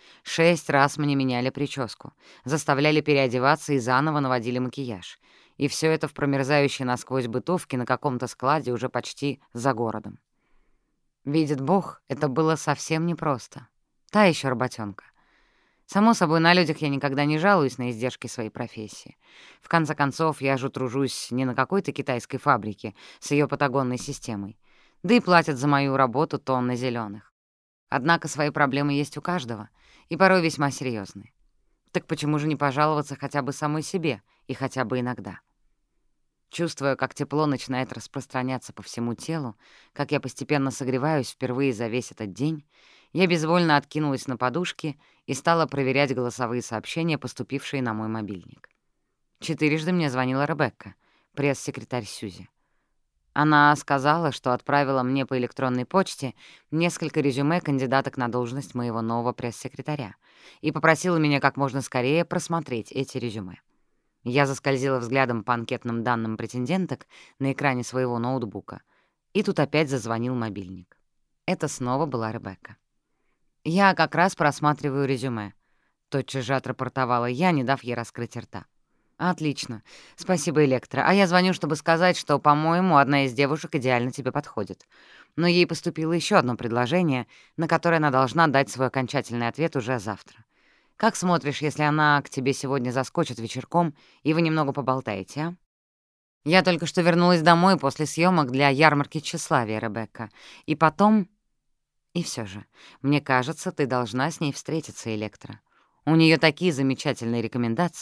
Глава вторая. Я вернулась домой после утренней фотосессии, приняла горячий душ и завалилась в кровать с бутылкой водки, чувствуя себя в конец разбитой. Если кто-то воображает себе, что удел фотомоделей — это порхать по подиуму в красивых нарядах, словно бабочка, и получать за эту, в общем-то, необременительную работу кучу бабок, то я бы посоветовала таким людям хотя бы на один день влезть в мою шкуру. Вот и сегодня. Работа с четырех утра — Шесть раз мне меняли прическу, заставляли переодеваться и заново наводили макияж. И все это в промерзающей насквозь бытовке на каком-то складе уже почти за городом. Видит Бог, это было совсем непросто. Та еще работенка. Само собой, на людях я никогда не жалуюсь на издержки своей профессии. В конце концов, я же тружусь не на какой-то китайской фабрике с ее патагонной системой. Да и платят за мою работу тонны зеленых. Однако свои проблемы есть у каждого — и порой весьма серьезные. Так почему же не пожаловаться хотя бы самой себе и хотя бы иногда? Чувствуя, как тепло начинает распространяться по всему телу, как я постепенно согреваюсь впервые за весь этот день, я безвольно откинулась на подушки и стала проверять голосовые сообщения, поступившие на мой мобильник. Четырежды мне звонила Ребекка, пресс-секретарь Сьюзи. Она сказала, что отправила мне по электронной почте несколько резюме кандидаток на должность моего нового пресс-секретаря и попросила меня как можно скорее просмотреть эти резюме. Я заскользила взглядом по анкетным данным претенденток на экране своего ноутбука, и тут опять зазвонил мобильник. Это снова была Ребекка. «Я как раз просматриваю резюме», — тотчас же отрапортовала я, не дав ей раскрыть рта. «Отлично. Спасибо, Электро. А я звоню, чтобы сказать, что, по-моему, одна из девушек идеально тебе подходит.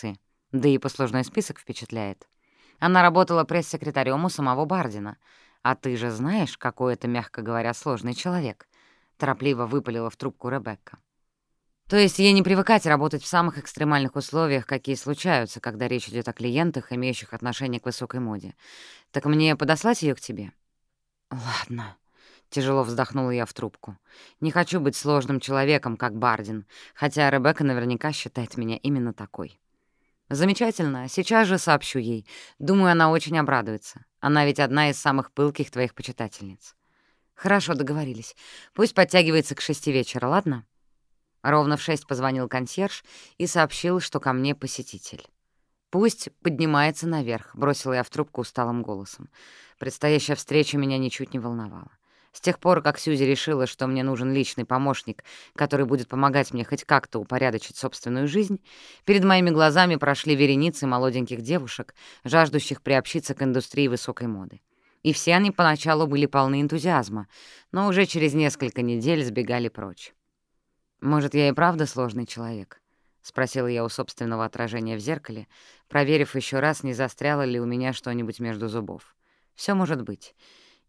Но ей поступило еще одно предложение, на которое она должна дать свой окончательный ответ уже завтра. Как смотришь, если она к тебе сегодня заскочит вечерком, и вы немного поболтаете, а?» «Я только что вернулась домой после съемок для ярмарки тщеславия, Ребекка. И потом...» «И все же, мне кажется, ты должна с ней встретиться, Электро. У нее такие замечательные рекомендации». Да и послужной список впечатляет. Она работала пресс-секретарем у самого Бардина. А ты же знаешь, какой это, мягко говоря, сложный человек. Торопливо выпалила в трубку Ребекка. То есть ей не привыкать работать в самых экстремальных условиях, какие случаются, когда речь идет о клиентах, имеющих отношение к высокой моде. Так мне подослать ее к тебе? Ладно. Тяжело вздохнула я в трубку. Не хочу быть сложным человеком, как Бардин, хотя Ребекка наверняка считает меня именно такой. «Замечательно. Сейчас же сообщу ей. Думаю, она очень обрадуется. Она ведь одна из самых пылких твоих почитательниц». «Хорошо, договорились. Пусть подтягивается к шести вечера, ладно?» Ровно в шесть позвонил консьерж и сообщил, что ко мне посетитель. «Пусть поднимается наверх», — бросила я в трубку усталым голосом. Предстоящая встреча меня ничуть не волновала. С тех пор, как Сьюзи решила, что мне нужен личный помощник, который будет помогать мне хоть как-то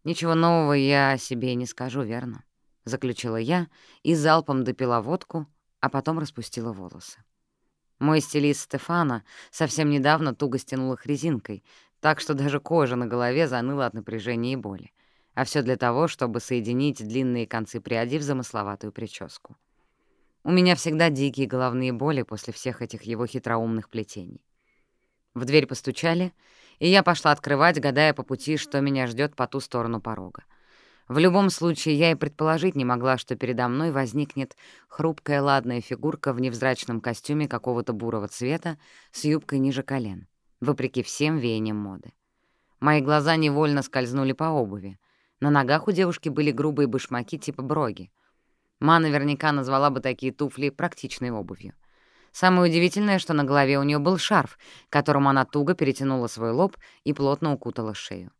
упорядочить собственную жизнь, перед моими глазами прошли вереницы молоденьких девушек, жаждущих приобщиться к индустрии высокой моды. И все они поначалу были полны энтузиазма, но уже через несколько недель сбегали прочь. «Может, я и правда сложный человек?» — спросила я у собственного отражения в зеркале, проверив еще раз, не застряло ли у меня что-нибудь между зубов. Все может быть. «Ничего нового я о себе не скажу, верно?» — заключила я и залпом допила водку, а потом распустила волосы. Мой стилист Стефана совсем недавно туго стянул их резинкой, так что даже кожа на голове заныла от напряжения и боли. А все для того, чтобы соединить длинные концы пряди в замысловатую прическу. У меня всегда дикие головные боли после всех этих его хитроумных плетений. В дверь постучали — и я пошла открывать, гадая по пути, что меня ждет по ту сторону порога. В любом случае, я и предположить не могла, что передо мной возникнет хрупкая ладная фигурка в невзрачном костюме какого-то бурого цвета с юбкой ниже колен, вопреки всем веяниям моды. Мои глаза невольно скользнули по обуви. На ногах у девушки были грубые башмаки типа броги. Ма наверняка назвала бы такие туфли практичной обувью. Самое удивительное, что на голове у нее был шарф, которым она туго перетянула свой лоб и плотно укутала шею.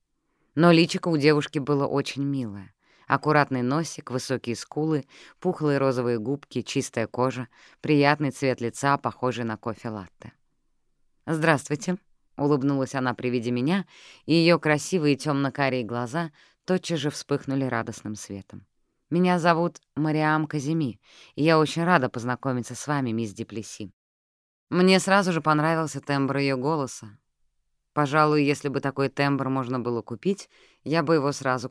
Но личико у девушки было очень милое. Аккуратный носик, высокие скулы, пухлые розовые губки, чистая кожа, приятный цвет лица, похожий на кофе-латте. «Здравствуйте», — улыбнулась она при виде меня, и ее красивые темно-карие глаза тотчас же вспыхнули радостным светом. Меня зовут Мариам Казими, и я очень рада познакомиться с вами, мисс Диплеси. Мне сразу же понравился тембр ее голоса. Пожалуй, если бы такой тембр можно было купить, я бы его сразу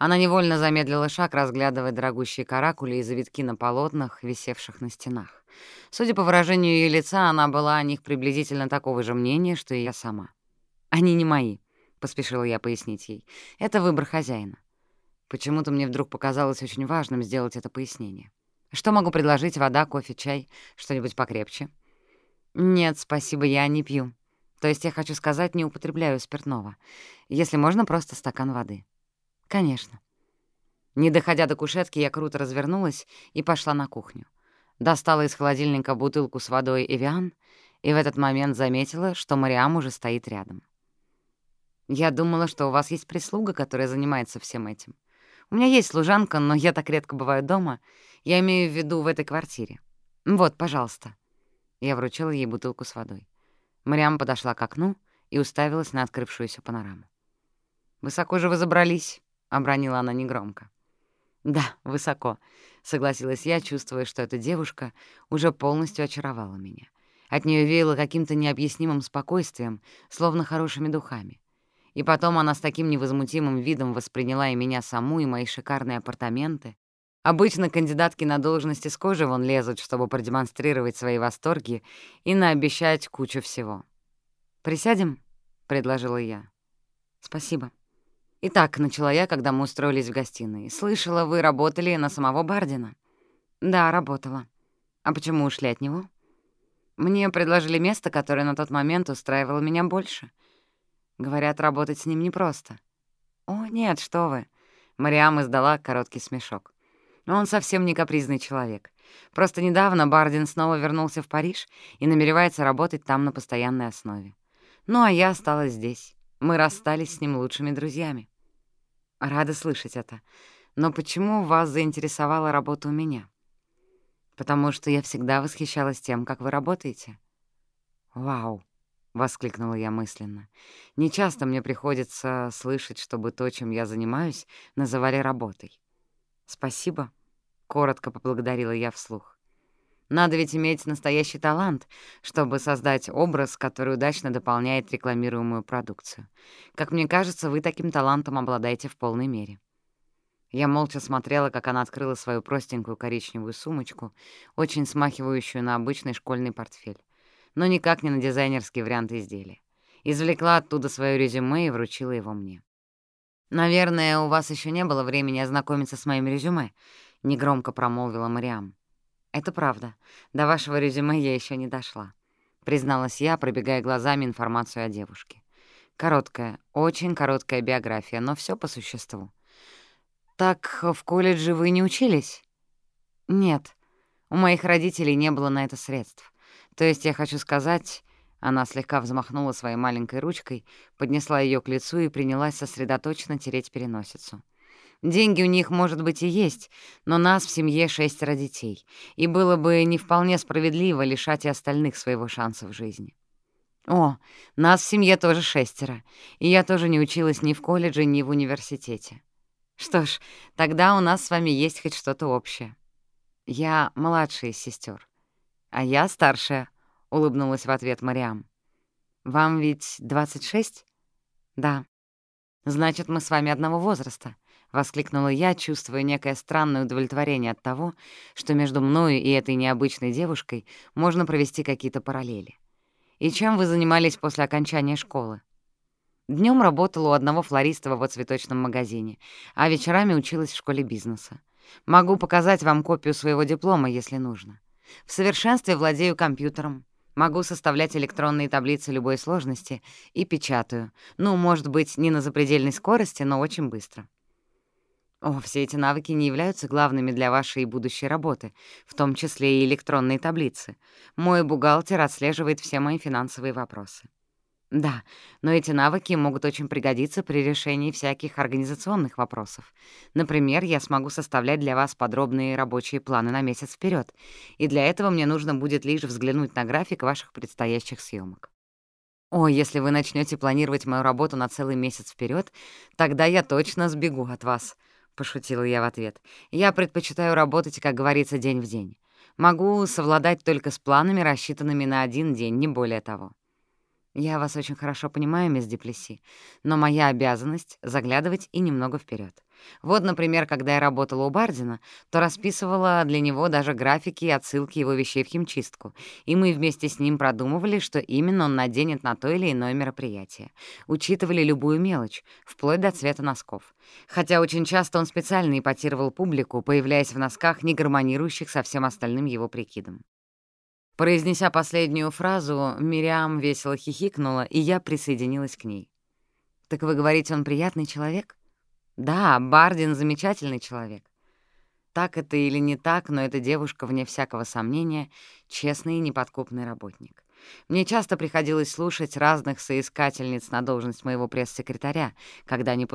купила. Глубокий, с хорошей модуляцией, льется из ее горла, словно мед. «Привет, Мариам. Проходите, пожалуйста». «Спасибо». Я в три шага преодолела расстояние до кушетки. Мариам для этого потребовалось больше времени. Она невольно замедлила шаг, разглядывая дорогущие каракули и завитки на полотнах, висевших на стенах. Судя по выражению ее лица, она была о них приблизительно такого же мнения, что и я сама. «Они не мои», — поспешила я пояснить ей. «Это выбор хозяина». Почему-то мне вдруг показалось очень важным сделать это пояснение. «Что могу предложить? Вода, кофе, чай? Что-нибудь покрепче?» «Нет, спасибо, я не пью. То есть я хочу сказать, не употребляю спиртного. Если можно, просто стакан воды». «Конечно». Не доходя до кушетки, я круто развернулась и пошла на кухню. Достала из холодильника бутылку с водой «Эвиан» и в этот момент заметила, что Мариам уже стоит рядом. «Я думала, что у вас есть прислуга, которая занимается всем этим. У меня есть служанка, но я так редко бываю дома. Я имею в виду в этой квартире. Вот, пожалуйста». Я вручила ей бутылку с водой. Мариам подошла к окну и уставилась на открывшуюся панораму. «Высоко же вы забрались», обронила она негромко. «Да, высоко», — согласилась я, чувствуя, что эта девушка уже полностью очаровала меня. От нее веяло каким-то необъяснимым спокойствием, словно хорошими духами. И потом она с таким невозмутимым видом восприняла и меня саму, и мои шикарные апартаменты. Обычно кандидатки на должности с кожи вон лезут, чтобы продемонстрировать свои восторги и наобещать кучу всего. «Присядем?» — предложила я. «Спасибо», «Итак», — начала я, когда мы устроились в гостиной. «Слышала, вы работали на самого Бардина?» «Да, работала. А почему ушли от него?» «Мне предложили место, которое на тот момент устраивало меня больше. Говорят, работать с ним непросто». «О, нет, что вы!» Мариам издала короткий смешок. «Он совсем не капризный человек. Просто недавно Бардин снова вернулся в Париж и намеревается работать там на постоянной основе. Ну, а я осталась здесь. Мы расстались с ним лучшими друзьями». Рада слышать это. Но почему вас заинтересовала работа у меня? Потому что я всегда восхищалась тем, как вы работаете. Вау! — воскликнула я мысленно. «Нечасто мне приходится слышать, чтобы то, чем я занимаюсь, называли работой». «Спасибо», — коротко поблагодарила я вслух. «Надо ведь иметь настоящий талант, чтобы создать образ, который удачно дополняет рекламируемую продукцию. Как мне кажется, вы таким талантом обладаете в полной мере». Я молча смотрела, как она открыла свою простенькую коричневую сумочку, очень смахивающую на обычный школьный портфель, но никак не на дизайнерский вариант изделия. Извлекла оттуда свое резюме и вручила его мне. «Наверное, у вас еще не было времени ознакомиться с моим резюме», — негромко промолвила Мариам. «Это правда. До вашего резюме я еще не дошла», — призналась я, пробегая глазами информацию о девушке. Короткая, очень короткая биография, но все по существу. «Так в колледже вы не учились?» «Нет. У моих родителей не было на это средств. То есть я хочу сказать...» Она слегка взмахнула своей маленькой ручкой, поднесла ее к лицу и принялась сосредоточенно тереть переносицу. Деньги у них, может быть, и есть, но нас в семье шестеро детей, и было бы не вполне справедливо лишать и остальных своего шанса в жизни. О, нас в семье тоже шестеро, и я тоже не училась ни в колледже, ни в университете. Что ж, тогда у нас с вами есть хоть что-то общее. Я младшая из сестер, а я старшая, — улыбнулась в ответ Мариам. «Вам ведь 26?» «Да». «Значит, мы с вами одного возраста. — воскликнула я, чувствуя некое странное удовлетворение от того, что между мною и этой необычной девушкой можно провести какие-то параллели. «И чем вы занимались после окончания школы?» Днем работала у одного флориста в цветочном магазине, а вечерами училась в школе бизнеса. Могу показать вам копию своего диплома, если нужно. В совершенстве владею компьютером. Могу составлять электронные таблицы любой сложности и печатаю. Ну, может быть, не на запредельной скорости, но очень быстро. О, все эти навыки не являются главными для вашей будущей работы, в том числе и электронные таблицы. Мой бухгалтер отслеживает все мои финансовые вопросы. Да, но эти навыки могут очень пригодиться при решении всяких организационных вопросов. Например, я смогу составлять для вас подробные рабочие планы на месяц вперед, и для этого мне нужно будет лишь взглянуть на график ваших предстоящих съемок. О, если вы начнете планировать мою работу на целый месяц вперед, тогда я точно сбегу от вас, — пошутила я в ответ. Я предпочитаю работать, как говорится, день в день. Могу совладать только с планами, рассчитанными на один день, не более того. «Я вас очень хорошо понимаю, мисс Деплеси, но моя обязанность — заглядывать и немного вперед. Вот, например, когда я работала у Бардина, то расписывала для него даже графики и отсылки его вещей в химчистку, и мы вместе с ним продумывали, что именно он наденет на то или иное мероприятие. Учитывали любую мелочь, вплоть до цвета носков. Хотя очень часто он специально ипотировал публику, появляясь в носках, не гармонирующих со всем остальным его прикидом. Произнеся последнюю фразу, Мириам весело хихикнула, и я присоединилась к ней. «Так вы говорите, он приятный человек?» «Да, Бардин — замечательный человек. Так это или не так, но эта девушка, вне всякого сомнения, честный и неподкупный работник. Мне часто приходилось слушать разных соискательниц на должность моего пресс-секретаря, когда они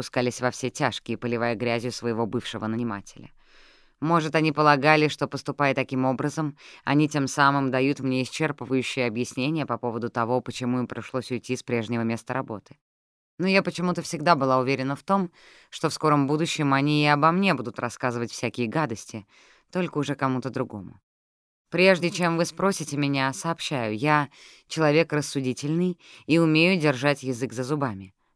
пускались во все тяжкие, поливая грязью своего бывшего нанимателя. Может, они полагали, что, поступая таким образом, они тем самым дают мне исчерпывающее объяснение по поводу того, почему им пришлось уйти с прежнего места работы. Но я почему-то всегда была уверена в том, что в скором будущем они и обо мне будут рассказывать всякие гадости, только уже кому-то другому. Прежде чем вы спросите меня, сообщаю, я человек рассудительный и умею держать язык за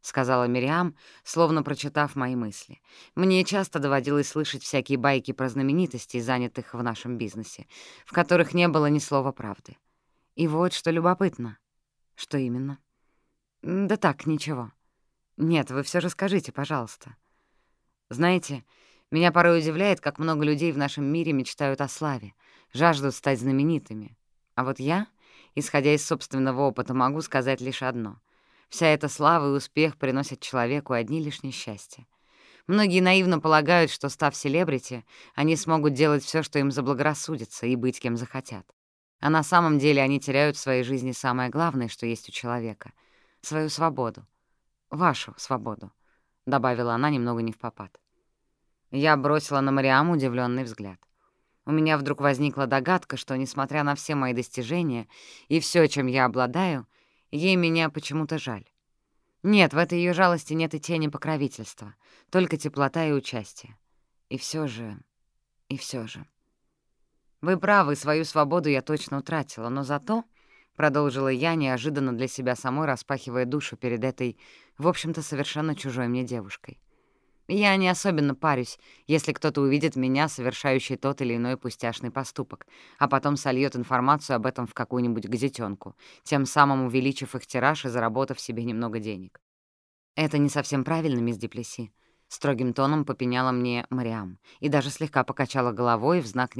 зубами. — сказала Мириам, словно прочитав мои мысли. «Мне часто доводилось слышать всякие байки про знаменитостей, занятых в нашем бизнесе, в которых не было ни слова правды. И вот что любопытно. Что именно? Да так, ничего. Нет, вы все же скажите, пожалуйста. Знаете, меня порой удивляет, как много людей в нашем мире мечтают о славе, жаждут стать знаменитыми. А вот я, исходя из собственного опыта, могу сказать лишь одно — Вся эта слава и успех приносят человеку одни лишь несчастья. Многие наивно полагают, что, став селебрити, они смогут делать все, что им заблагорассудится, и быть кем захотят. А на самом деле они теряют в своей жизни самое главное, что есть у человека — свою свободу. Вашу свободу, — добавила она немного не в попад. Я бросила на Мариаму удивленный взгляд. У меня вдруг возникла догадка, что, несмотря на все мои достижения и все, чем я обладаю, — Ей меня почему-то жаль. Нет, в этой ее жалости нет и тени покровительства, только теплота и участие. И все же... и все же... Вы правы, свою свободу я точно утратила, но зато, — продолжила я, неожиданно для себя самой распахивая душу перед этой, в общем-то, совершенно чужой мне девушкой — я не особенно парюсь, если кто-то увидит меня, совершающий тот или иной пустяшный поступок, а потом сольет информацию об этом в какую-нибудь газетенку, тем самым увеличив их тираж и заработав себе немного денег. «Это не совсем правильно, мисс Деплеси», — строгим тоном попеняла мне Мариам и даже слегка покачала головой в знак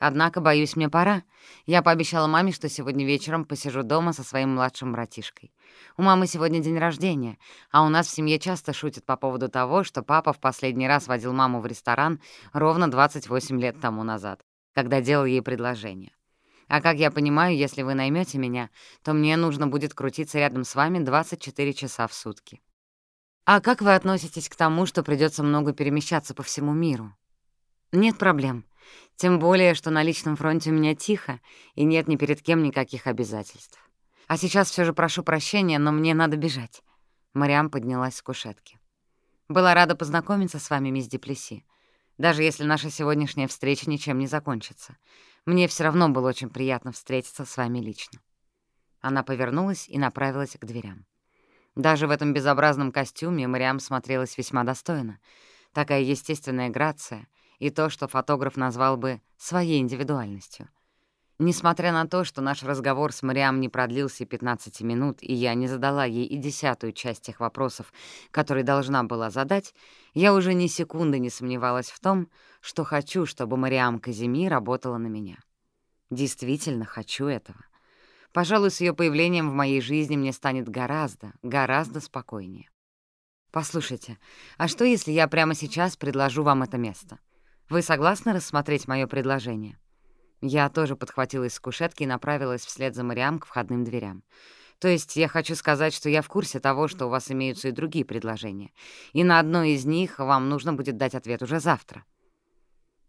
неодобрения такого моего легкомысленного отношения к жизни. Однако, боюсь, мне пора. Я пообещала маме, что сегодня вечером посижу дома со своим младшим братишкой. У мамы сегодня день рождения, а у нас в семье часто шутят по поводу того, что папа в последний раз водил маму в ресторан ровно 28 лет тому назад, когда делал ей предложение. А как я понимаю, если вы наймете меня, то мне нужно будет крутиться рядом с вами 24 часа в сутки. А как вы относитесь к тому, что придется много перемещаться по всему миру? Нет проблем. Тем более, что на личном фронте у меня тихо, и нет ни перед кем никаких обязательств. А сейчас все же прошу прощения, но мне надо бежать». Мариам поднялась с кушетки. «Была рада познакомиться с вами, мисс Деплеси. Даже если наша сегодняшняя встреча ничем не закончится. Мне все равно было очень приятно встретиться с вами лично». Она повернулась и направилась к дверям. Даже в этом безобразном костюме Мариам смотрелась весьма достойно. Такая естественная грация — и то, что фотограф назвал бы своей индивидуальностью. Несмотря на то, что наш разговор с Мариам не продлился 15 минут, и я не задала ей и десятую часть тех вопросов, которые должна была задать, я уже ни секунды не сомневалась в том, что хочу, чтобы Мариам Казими работала на меня. Действительно хочу этого. Пожалуй, с ее появлением в моей жизни мне станет гораздо, гораздо спокойнее. Послушайте, а что, если я прямо сейчас предложу вам это место? Вы Вы согласны рассмотреть мое предложение?» Я тоже подхватилась с кушетки и направилась вслед за Мариам к входным дверям. То есть я хочу сказать, что я в курсе того, что у вас имеются и другие предложения, и на одно из них вам нужно будет дать ответ уже завтра.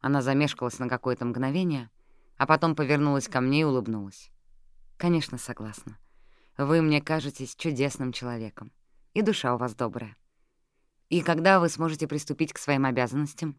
Она замешкалась на какое-то мгновение, а потом повернулась ко мне и улыбнулась. «Конечно, согласна. Вы мне кажетесь чудесным человеком, и душа у вас добрая. И когда вы сможете приступить к своим обязанностям?»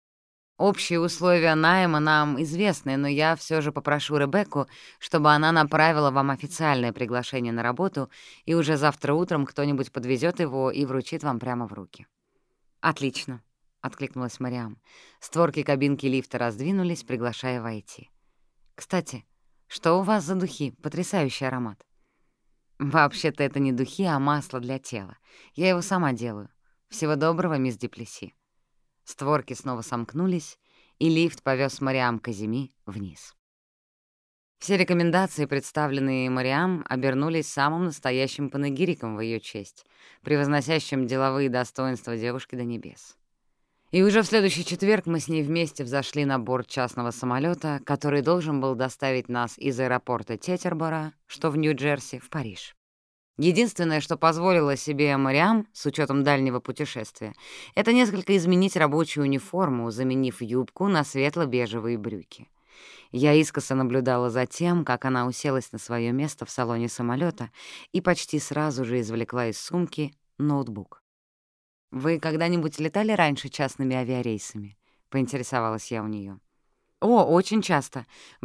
Могу прямо со следующей недели, если хотите». «Договорились!» — воскликнула я и протянула ей руку, чтобы скрепить наш договор рукопожатием. Поколебавшись пару секунд, она протянула ко мне свою руку. «Договорились», — повторила Мариам вслед за мной и добавила. «Но мне пора бежать». «Конечно, конечно». Она открыла входную дверь, и я отправилась провожать ее до кабинки лифта. Общие условия найма нам известны, но я все же попрошу Ребекку, чтобы она направила вам официальное приглашение на работу, и уже завтра утром кто-нибудь подвезет его и вручит вам прямо в руки». «Отлично», — откликнулась Мариам. Створки кабинки лифта раздвинулись, приглашая войти. «Кстати, что у вас за духи? Потрясающий аромат». «Вообще-то это не духи, а масло для тела. Я его сама делаю. Всего доброго, мисс Деплеси». Створки снова сомкнулись, и лифт повез Мариам Казими вниз. Все рекомендации, представленные Мариам, обернулись самым настоящим панегириком в ее честь, превозносящим деловые достоинства девушки до небес. И уже в следующий четверг мы с ней вместе взошли на борт частного самолета, который должен был доставить нас из аэропорта Тетербора, что в Нью-Джерси, в Париж. Единственное, что позволила себе Мариам, с учетом дальнего путешествия, это несколько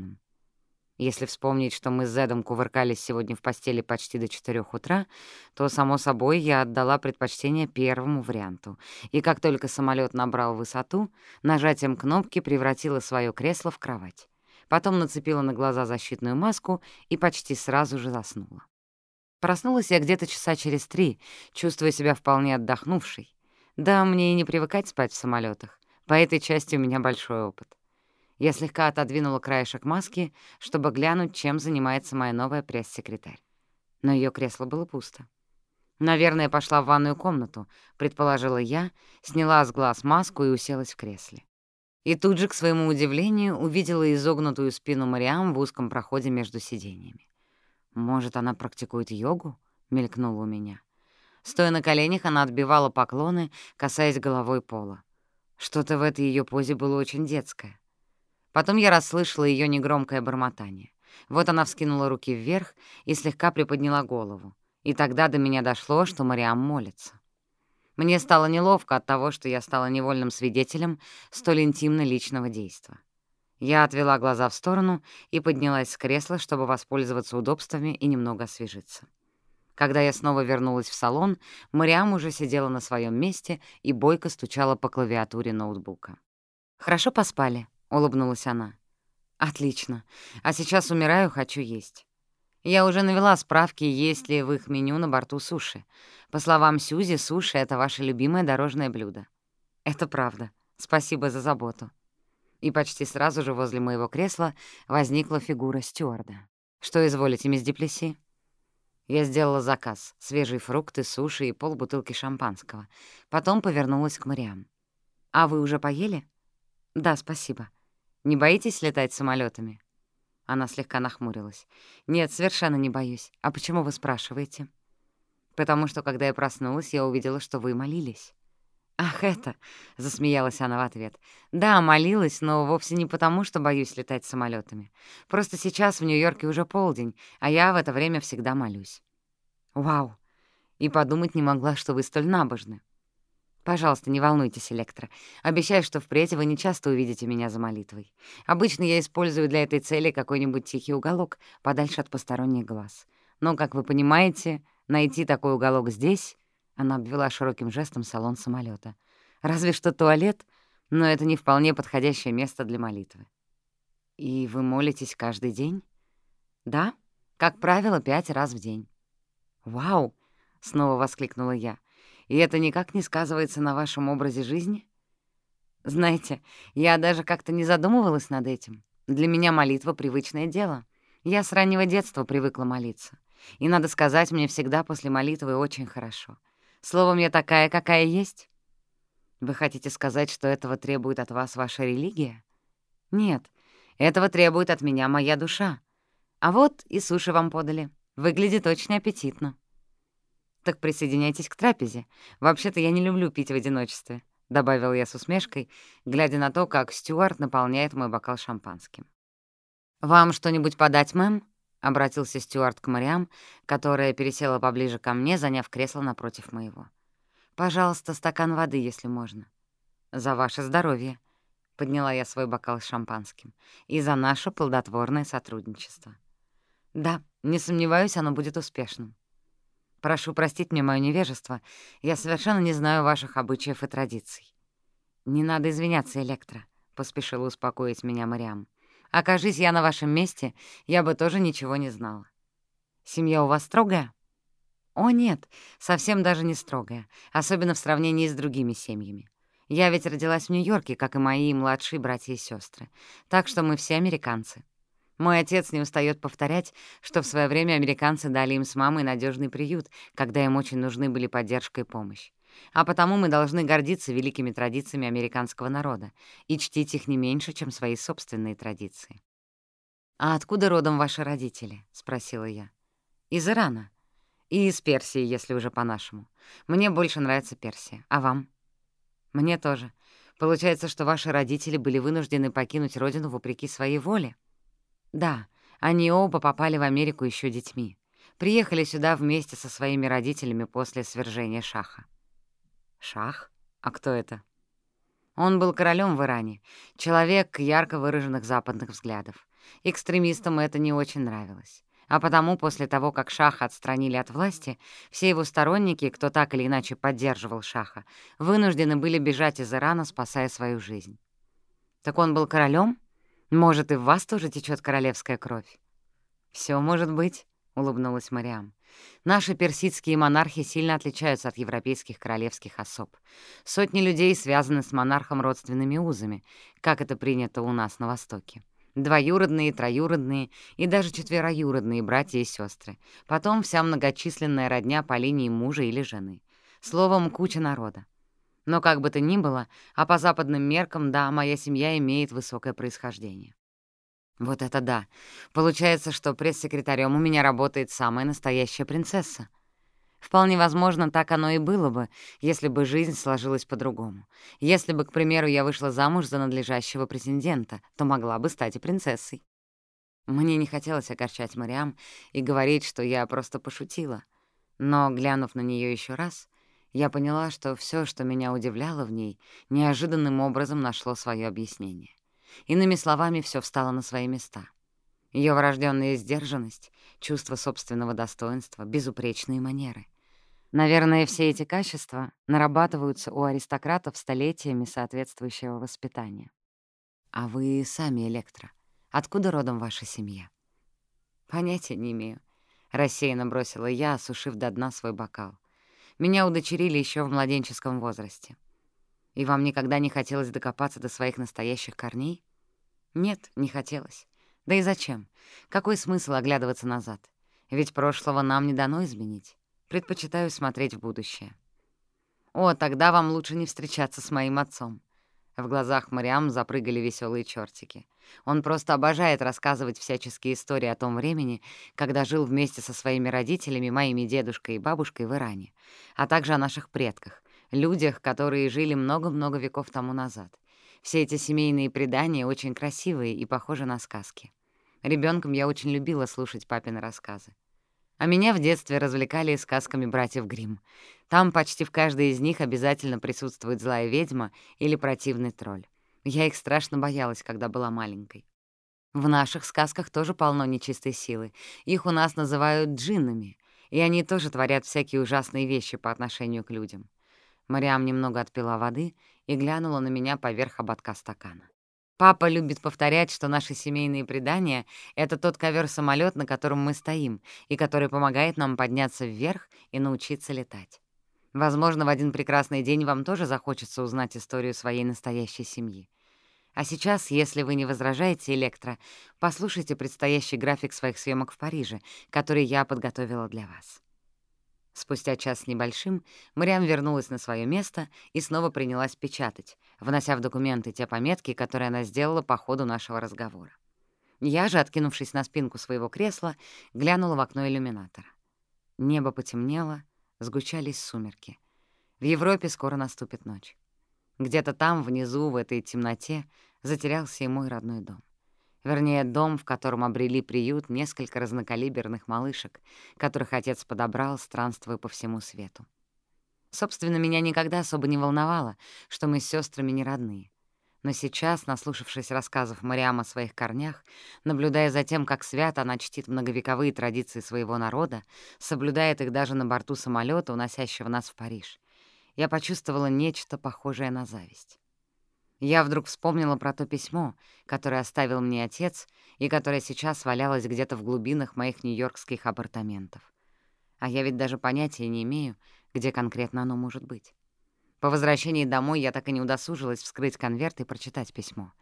изменить рабочую униформу, заменив юбку на светло-бежевые брюки. Я искоса наблюдала за тем, как она уселась на свое место в салоне самолета и почти сразу же извлекла из сумки ноутбук. «Вы когда-нибудь летали раньше частными авиарейсами?» — поинтересовалась я у нее. О, очень часто. Бардин пользовался только частными самолетами. Обычные авиарейсы его никак не устраивали. А сейчас, мисс Деплесси, пожалуйста, зовите меня Электро. Хорошо, Электро, — поправила она саму себя. «Хочу спросить, вы хотите немного отдохнуть во время полета, или же мы используем это время для того, чтобы вместе пробежаться по нашим ближайшим планам?» Если вспомнить, что мы с Зедом кувыркались сегодня в постели почти до четырех утра, то, само собой, я отдала предпочтение первому варианту. И как только самолет набрал высоту, нажатием кнопки превратила свое кресло в кровать. Потом нацепила на глаза защитную маску и почти сразу же заснула. Проснулась я где-то часа через три, чувствуя себя вполне отдохнувшей. Да, мне и не привыкать спать в самолетах. По этой части у меня большой опыт. Я слегка отодвинула краешек маски, чтобы глянуть, чем занимается моя новая пресс-секретарь. Но ее кресло было пусто. «Наверное, пошла в ванную комнату», — предположила я, сняла с глаз маску и уселась в кресле. И тут же, к своему удивлению, увидела изогнутую спину Мариам в узком проходе между сиденьями. «Может, она практикует йогу?» — мелькнула у меня. Стоя на коленях, она отбивала поклоны, касаясь головой пола. Что-то в этой ее позе было очень детское. Потом я расслышала ее негромкое бормотание. Вот она вскинула руки вверх и слегка приподняла голову. И тогда до меня дошло, что Мариам молится. Мне стало неловко от того, что я стала невольным свидетелем столь интимно личного действа. Я отвела глаза в сторону и поднялась с кресла, чтобы воспользоваться удобствами и немного освежиться. Когда я снова вернулась в салон, Мариам уже сидела на своем месте и бойко стучала по клавиатуре ноутбука. «Хорошо поспали», — улыбнулась она. «Отлично. А сейчас умираю, хочу есть. Я уже навела справки, есть ли в их меню на борту суши. По словам Сюзи, суши — это ваше любимое дорожное блюдо». «Это правда. Спасибо за заботу». И почти сразу же возле моего кресла возникла фигура стюарда. «Что изволите, мисс Деплеси?» Я сделала заказ — свежие фрукты, суши и полбутылки шампанского. Потом повернулась к Мариам. «А вы уже поели?» «Да, спасибо». Не боитесь летать самолетами? Она слегка нахмурилась. «Нет, совершенно не боюсь. А почему вы спрашиваете?» «Потому что, когда я проснулась, я увидела, что вы молились». «Ах, это!» — засмеялась она в ответ. «Да, молилась, но вовсе не потому, что боюсь летать самолетами. Просто сейчас в Нью-Йорке уже полдень, а я в это время всегда молюсь». «Вау! И подумать не могла, что вы столь набожны». Пожалуйста, не волнуйтесь, Электро. Обещаю, что впредь вы не часто увидите меня за молитвой. Обычно я использую для этой цели какой-нибудь тихий уголок, подальше от посторонних глаз. Но, как вы понимаете, найти такой уголок здесь... Она обвела широким жестом салон самолета. Разве что туалет, но это не вполне подходящее место для молитвы. И вы молитесь каждый день? Да, как правило, пять раз в день. «Вау!» — снова воскликнула я. И это никак не сказывается на вашем образе жизни? Знаете, я даже как-то не задумывалась над этим. Для меня молитва — привычное дело. Я с раннего детства привыкла молиться. И, надо сказать, мне всегда после молитвы очень хорошо. Словом, я такая, какая есть. Вы хотите сказать, что этого требует от вас ваша религия? Нет, этого требует от меня моя душа. А вот и суши вам подали. Выглядит очень аппетитно. «Так присоединяйтесь к трапезе. Вообще-то я не люблю пить в одиночестве», — добавил я с усмешкой, глядя на то, как Стюарт наполняет мой бокал шампанским. «Вам что-нибудь подать, мэм?» — обратился Стюарт к Мариам, которая пересела поближе ко мне, заняв кресло напротив моего. «Пожалуйста, стакан воды, если можно». «За ваше здоровье», — подняла я свой бокал с шампанским, «и за наше плодотворное сотрудничество». «Да, не сомневаюсь, оно будет успешным». Прошу простить мне моё невежество. Я совершенно не знаю ваших обычаев и традиций». «Не надо извиняться, Электро», — поспешила успокоить меня Мариам. «Окажись я на вашем месте, я бы тоже ничего не знала». «Семья у вас строгая?» «О, нет, совсем даже не строгая, особенно в сравнении с другими семьями. Я ведь родилась в Нью-Йорке, как и мои младшие братья и сестры, так что мы все американцы. Мой отец не устает повторять, что в свое время американцы дали им с мамой надежный приют, когда им очень нужны были поддержка и помощь. А потому мы должны гордиться великими традициями американского народа и чтить их не меньше, чем свои собственные традиции. «А откуда родом ваши родители?» — спросила я. «Из Ирана. И из Персии, если уже по-нашему. Мне больше нравится Персия. А вам?» «Мне тоже. Получается, что ваши родители были вынуждены покинуть родину вопреки своей воле?» Да, они оба попали в Америку еще детьми. Приехали сюда вместе со своими родителями после свержения Шаха. Шах? А кто это? Он был королем в Иране, человек ярко выраженных западных взглядов. Экстремистам это не очень нравилось. А потому после того, как Шаха отстранили от власти, все его сторонники, кто так или иначе поддерживал Шаха, вынуждены были бежать из Ирана, спасая свою жизнь. Так он был королем? Может, и в вас тоже течет королевская кровь? Все может быть, улыбнулась Мариам. Наши персидские монархи сильно отличаются от европейских королевских особ. Сотни людей связаны с монархом родственными узами, как это принято у нас на Востоке. Двоюродные, троюродные и даже четвероюродные братья и сестры. Потом вся многочисленная родня по линии мужа или жены. Словом, куча народа. Но как бы то ни было, а по западным меркам, да, моя семья имеет высокое происхождение. Вот это да. Получается, что пресс-секретарем у меня работает самая настоящая принцесса. Вполне возможно, так оно и было бы, если бы жизнь сложилась по-другому. Если бы, к примеру, я вышла замуж за надлежащего претендента, то могла бы стать и принцессой. Мне не хотелось огорчать Мариам и говорить, что я просто пошутила. Но, глянув на нее еще раз, я поняла, что все, что меня удивляло в ней, неожиданным образом нашло свое объяснение. Иными словами, все встало на свои места. Ее врожденная сдержанность, чувство собственного достоинства, безупречные манеры. Наверное, все эти качества нарабатываются у аристократов столетиями соответствующего воспитания. А вы сами, Электро, откуда родом ваша семья? Понятия не имею. Рассеянно бросила я, осушив до дна свой бокал. Меня удочерили еще в младенческом возрасте. И вам никогда не хотелось докопаться до своих настоящих корней? Нет, не хотелось. Да и зачем? Какой смысл оглядываться назад? Ведь прошлого нам не дано изменить. Предпочитаю смотреть в будущее. О, тогда вам лучше не встречаться с моим отцом. В глазах Мариам запрыгали веселые чертики. Он просто обожает рассказывать всяческие истории о том времени, когда жил вместе со своими родителями, моими дедушкой и бабушкой в Иране, а также о наших предках, людях, которые жили много-много веков тому назад. Все эти семейные предания очень красивые и похожи на сказки. Ребенком я очень любила слушать папины рассказы. А меня в детстве развлекали сказками братьев Гримм. Там почти в каждой из них обязательно присутствует злая ведьма или противный тролль. Я их страшно боялась, когда была маленькой. В наших сказках тоже полно нечистой силы. Их у нас называют джиннами, и они тоже творят всякие ужасные вещи по отношению к людям. Мариам немного отпила воды и глянула на меня поверх ободка стакана. Папа любит повторять, что наши семейные предания — это тот ковер самолет на котором мы стоим, и который помогает нам подняться вверх и научиться летать. Возможно, в один прекрасный день вам тоже захочется узнать историю своей настоящей семьи. А сейчас, если вы не возражаете, Электро, послушайте предстоящий график своих съемок в Париже, который я подготовила для вас». Спустя час с небольшим Мариам вернулась на свое место и снова принялась печатать, внося в документы те пометки, которые она сделала по ходу нашего разговора. Я же, откинувшись на спинку своего кресла, глянула в окно иллюминатора. Небо потемнело, сгучались сумерки. В Европе скоро наступит ночь. Где-то там, внизу, в этой темноте, затерялся и мой родной дом. Вернее, дом, в котором обрели приют несколько разнокалиберных малышек, которых отец подобрал, странствуя по всему свету. Собственно, меня никогда особо не волновало, что мы с сестрами не родные. Но сейчас, наслушавшись рассказов Мариам о своих корнях, наблюдая за тем, как свято она чтит многовековые традиции своего народа, соблюдает их даже на борту самолета, уносящего нас в Париж, я почувствовала нечто похожее на зависть. Я вдруг вспомнила про то письмо, которое оставил мне отец и которое сейчас валялось где-то в глубинах моих нью-йоркских апартаментов. А я ведь даже понятия не имею, где конкретно оно может быть. По возвращении домой я так и не удосужилась вскрыть конверт и прочитать письмо.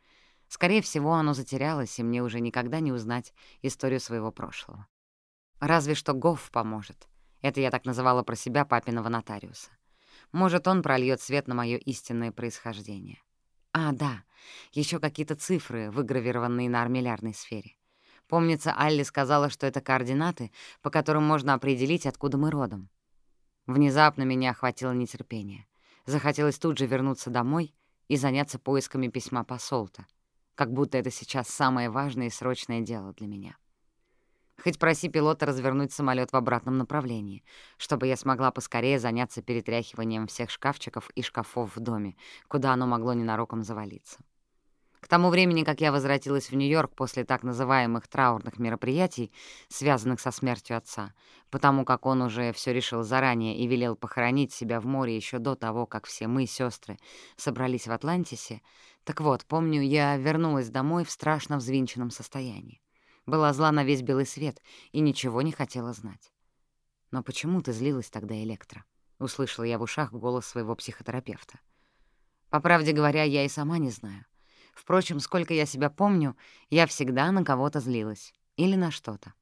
Скорее всего, оно затерялось, и мне уже никогда не узнать историю своего прошлого. Разве что Гофф поможет. Это я так называла про себя папиного нотариуса. Может, он прольет свет на мое истинное происхождение. А, да, еще какие-то цифры, выгравированные на армиллярной сфере. Помнится, Алли сказала, что это координаты, по которым можно определить, откуда мы родом. Внезапно меня охватило нетерпение. Захотелось тут же вернуться домой и заняться поисками письма посолта, как будто это сейчас самое важное и срочное дело для меня. Хоть проси пилота развернуть самолет в обратном направлении, чтобы я смогла поскорее заняться перетряхиванием всех шкафчиков и шкафов в доме, куда оно могло ненароком завалиться. К тому времени, как я возвратилась в Нью-Йорк после так называемых траурных мероприятий, связанных со смертью отца, потому как он уже все решил заранее и велел похоронить себя в море еще до того, как все мы, сестры, собрались в Атлантисе, так вот, помню, я вернулась домой в страшно взвинченном состоянии. Была зла на весь белый свет и ничего не хотела знать. «Но почему ты злилась тогда, Электро?» — услышала я в ушах голос своего психотерапевта. По правде говоря, я и сама не знаю. Впрочем, сколько я себя помню, я всегда на кого-то злилась. Или на что-то.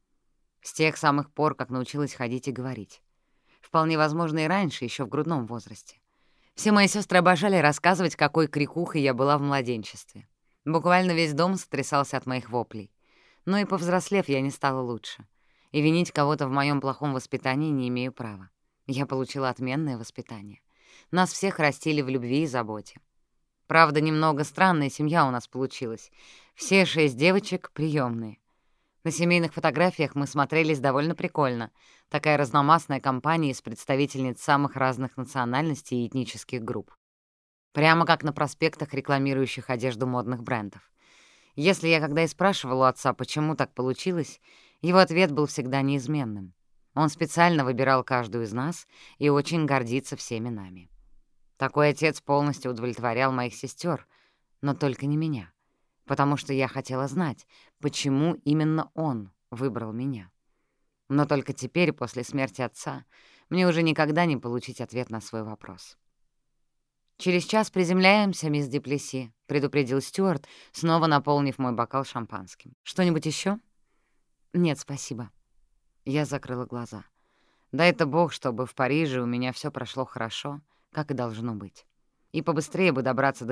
С тех самых пор, как научилась ходить и говорить. Вполне возможно, и раньше, еще в грудном возрасте. Все мои сестры обожали рассказывать, какой крикухой я была в младенчестве. Буквально весь дом сотрясался от моих воплей. Но и повзрослев, я не стала лучше. И винить кого-то в моем плохом воспитании не имею права. Я получила отменное воспитание. Нас всех растили в любви и заботе. Правда, немного странная семья у нас получилась. Все шесть девочек приемные. На семейных фотографиях мы смотрелись довольно прикольно. Такая разномастная компания из представительниц самых разных национальностей и этнических групп. Прямо как на проспектах, рекламирующих одежду модных брендов. Если я когда и спрашивал у отца, почему так получилось, его ответ был всегда неизменным. Он специально выбирал каждую из нас и очень гордится всеми нами. Такой отец полностью удовлетворял моих сестер, но только не меня, потому что я хотела знать, почему именно он выбрал меня. Но только теперь, после смерти отца, мне уже никогда не получить ответ на свой вопрос. «Через час приземляемся, мисс Деплеси», — предупредил Стюарт, снова наполнив мой бокал шампанским. «Что-нибудь еще? «Нет, спасибо». Я закрыла глаза. Да это бог, чтобы в Париже у меня все прошло хорошо, как и должно быть. И побыстрее бы добраться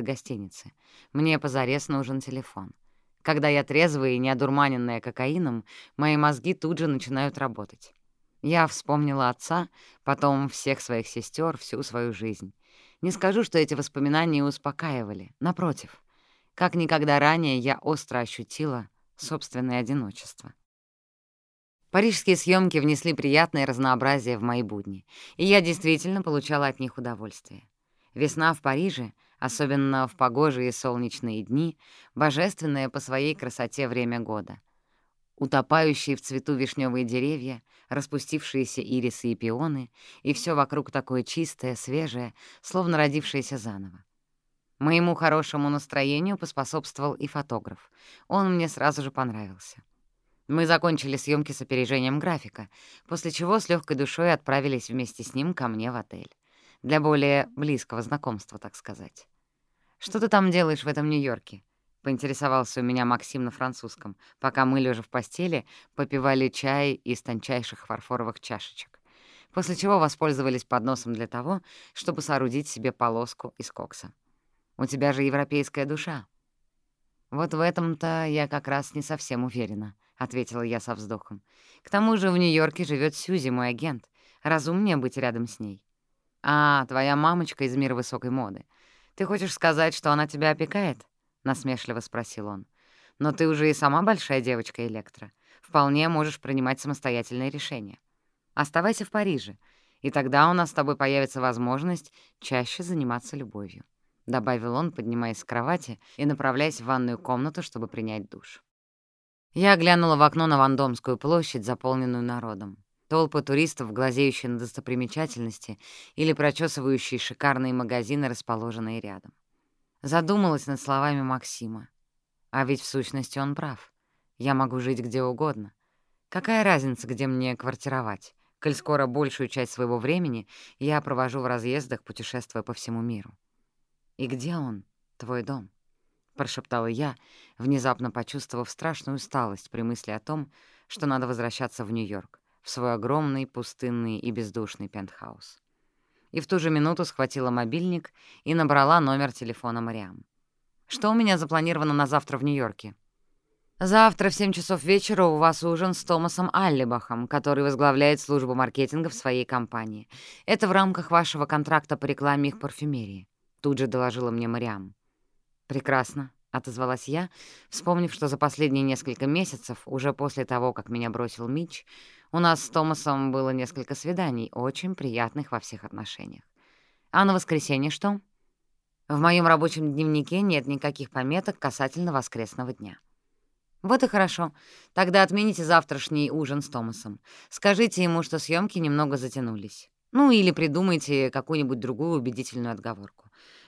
до гостиницы. Мне позарез нужен телефон. Когда я трезвая и не одурманенная кокаином, мои мозги тут же начинают работать. Я вспомнила отца, потом всех своих сестер всю свою жизнь. Не скажу, что эти воспоминания успокаивали. Напротив, как никогда ранее я остро ощутила собственное одиночество. Парижские съемки внесли приятное разнообразие в мои будни, и я действительно получала от них удовольствие. Весна в Париже, особенно в погожие солнечные дни, божественное по своей красоте время года. Утопающие в цвету вишневые деревья, распустившиеся ирисы и пионы, и все вокруг такое чистое, свежее, словно родившееся заново. Моему хорошему настроению поспособствовал и фотограф. Он мне сразу же понравился. Мы закончили съемки с опережением графика, после чего с легкой душой отправились вместе с ним ко мне в отель. Для более близкого знакомства, так сказать. «Что ты там делаешь в этом Нью-Йорке?» — поинтересовался у меня Максим на французском, пока мы, лежа в постели, попивали чай из тончайших фарфоровых чашечек, после чего воспользовались подносом для того, чтобы соорудить себе полоску из кокса. «У тебя же европейская душа». «Вот в этом-то я как раз не совсем уверена», — ответила я со вздохом. «К тому же в Нью-Йорке живет Сьюзи, мой агент. Разумнее быть рядом с ней». «А, твоя мамочка из мира высокой моды. Ты хочешь сказать, что она тебя опекает?» — насмешливо спросил он. «Но ты уже и сама большая девочка, Электро. Вполне можешь принимать самостоятельные решения. Оставайся в Париже, и тогда у нас с тобой появится возможность чаще заниматься любовью», — добавил он, поднимаясь с кровати и направляясь в ванную комнату, чтобы принять душ. Я глянула в окно на Вандомскую площадь, заполненную народом. Толпы туристов, глазеющие на достопримечательности или прочесывающие шикарные магазины, расположенные рядом. Задумалась над словами Максима. А ведь в сущности он прав. Я могу жить где угодно. Какая разница, где мне квартировать, коль скоро большую часть своего времени я провожу в разъездах, путешествуя по всему миру? И где он, твой дом? — прошептала я, внезапно почувствовав страшную усталость при мысли о том, что надо возвращаться в Нью-Йорк, в свой огромный, пустынный и бездушный пентхаус. И в ту же минуту схватила мобильник и набрала номер телефона Мариам. «Что у меня запланировано на завтра в Нью-Йорке?» «Завтра в 7 часов вечера у вас ужин с Томасом Аллибахом, который возглавляет службу маркетинга в своей компании. Это в рамках вашего контракта по рекламе их парфюмерии», — тут же доложила мне Мариам. «Прекрасно», — отозвалась я, вспомнив, что за последние несколько месяцев, уже после того, как меня бросил Мич, у нас с Томасом было несколько свиданий, очень приятных во всех отношениях. А на воскресенье что? В моем рабочем дневнике нет никаких пометок касательно воскресного дня. Вот и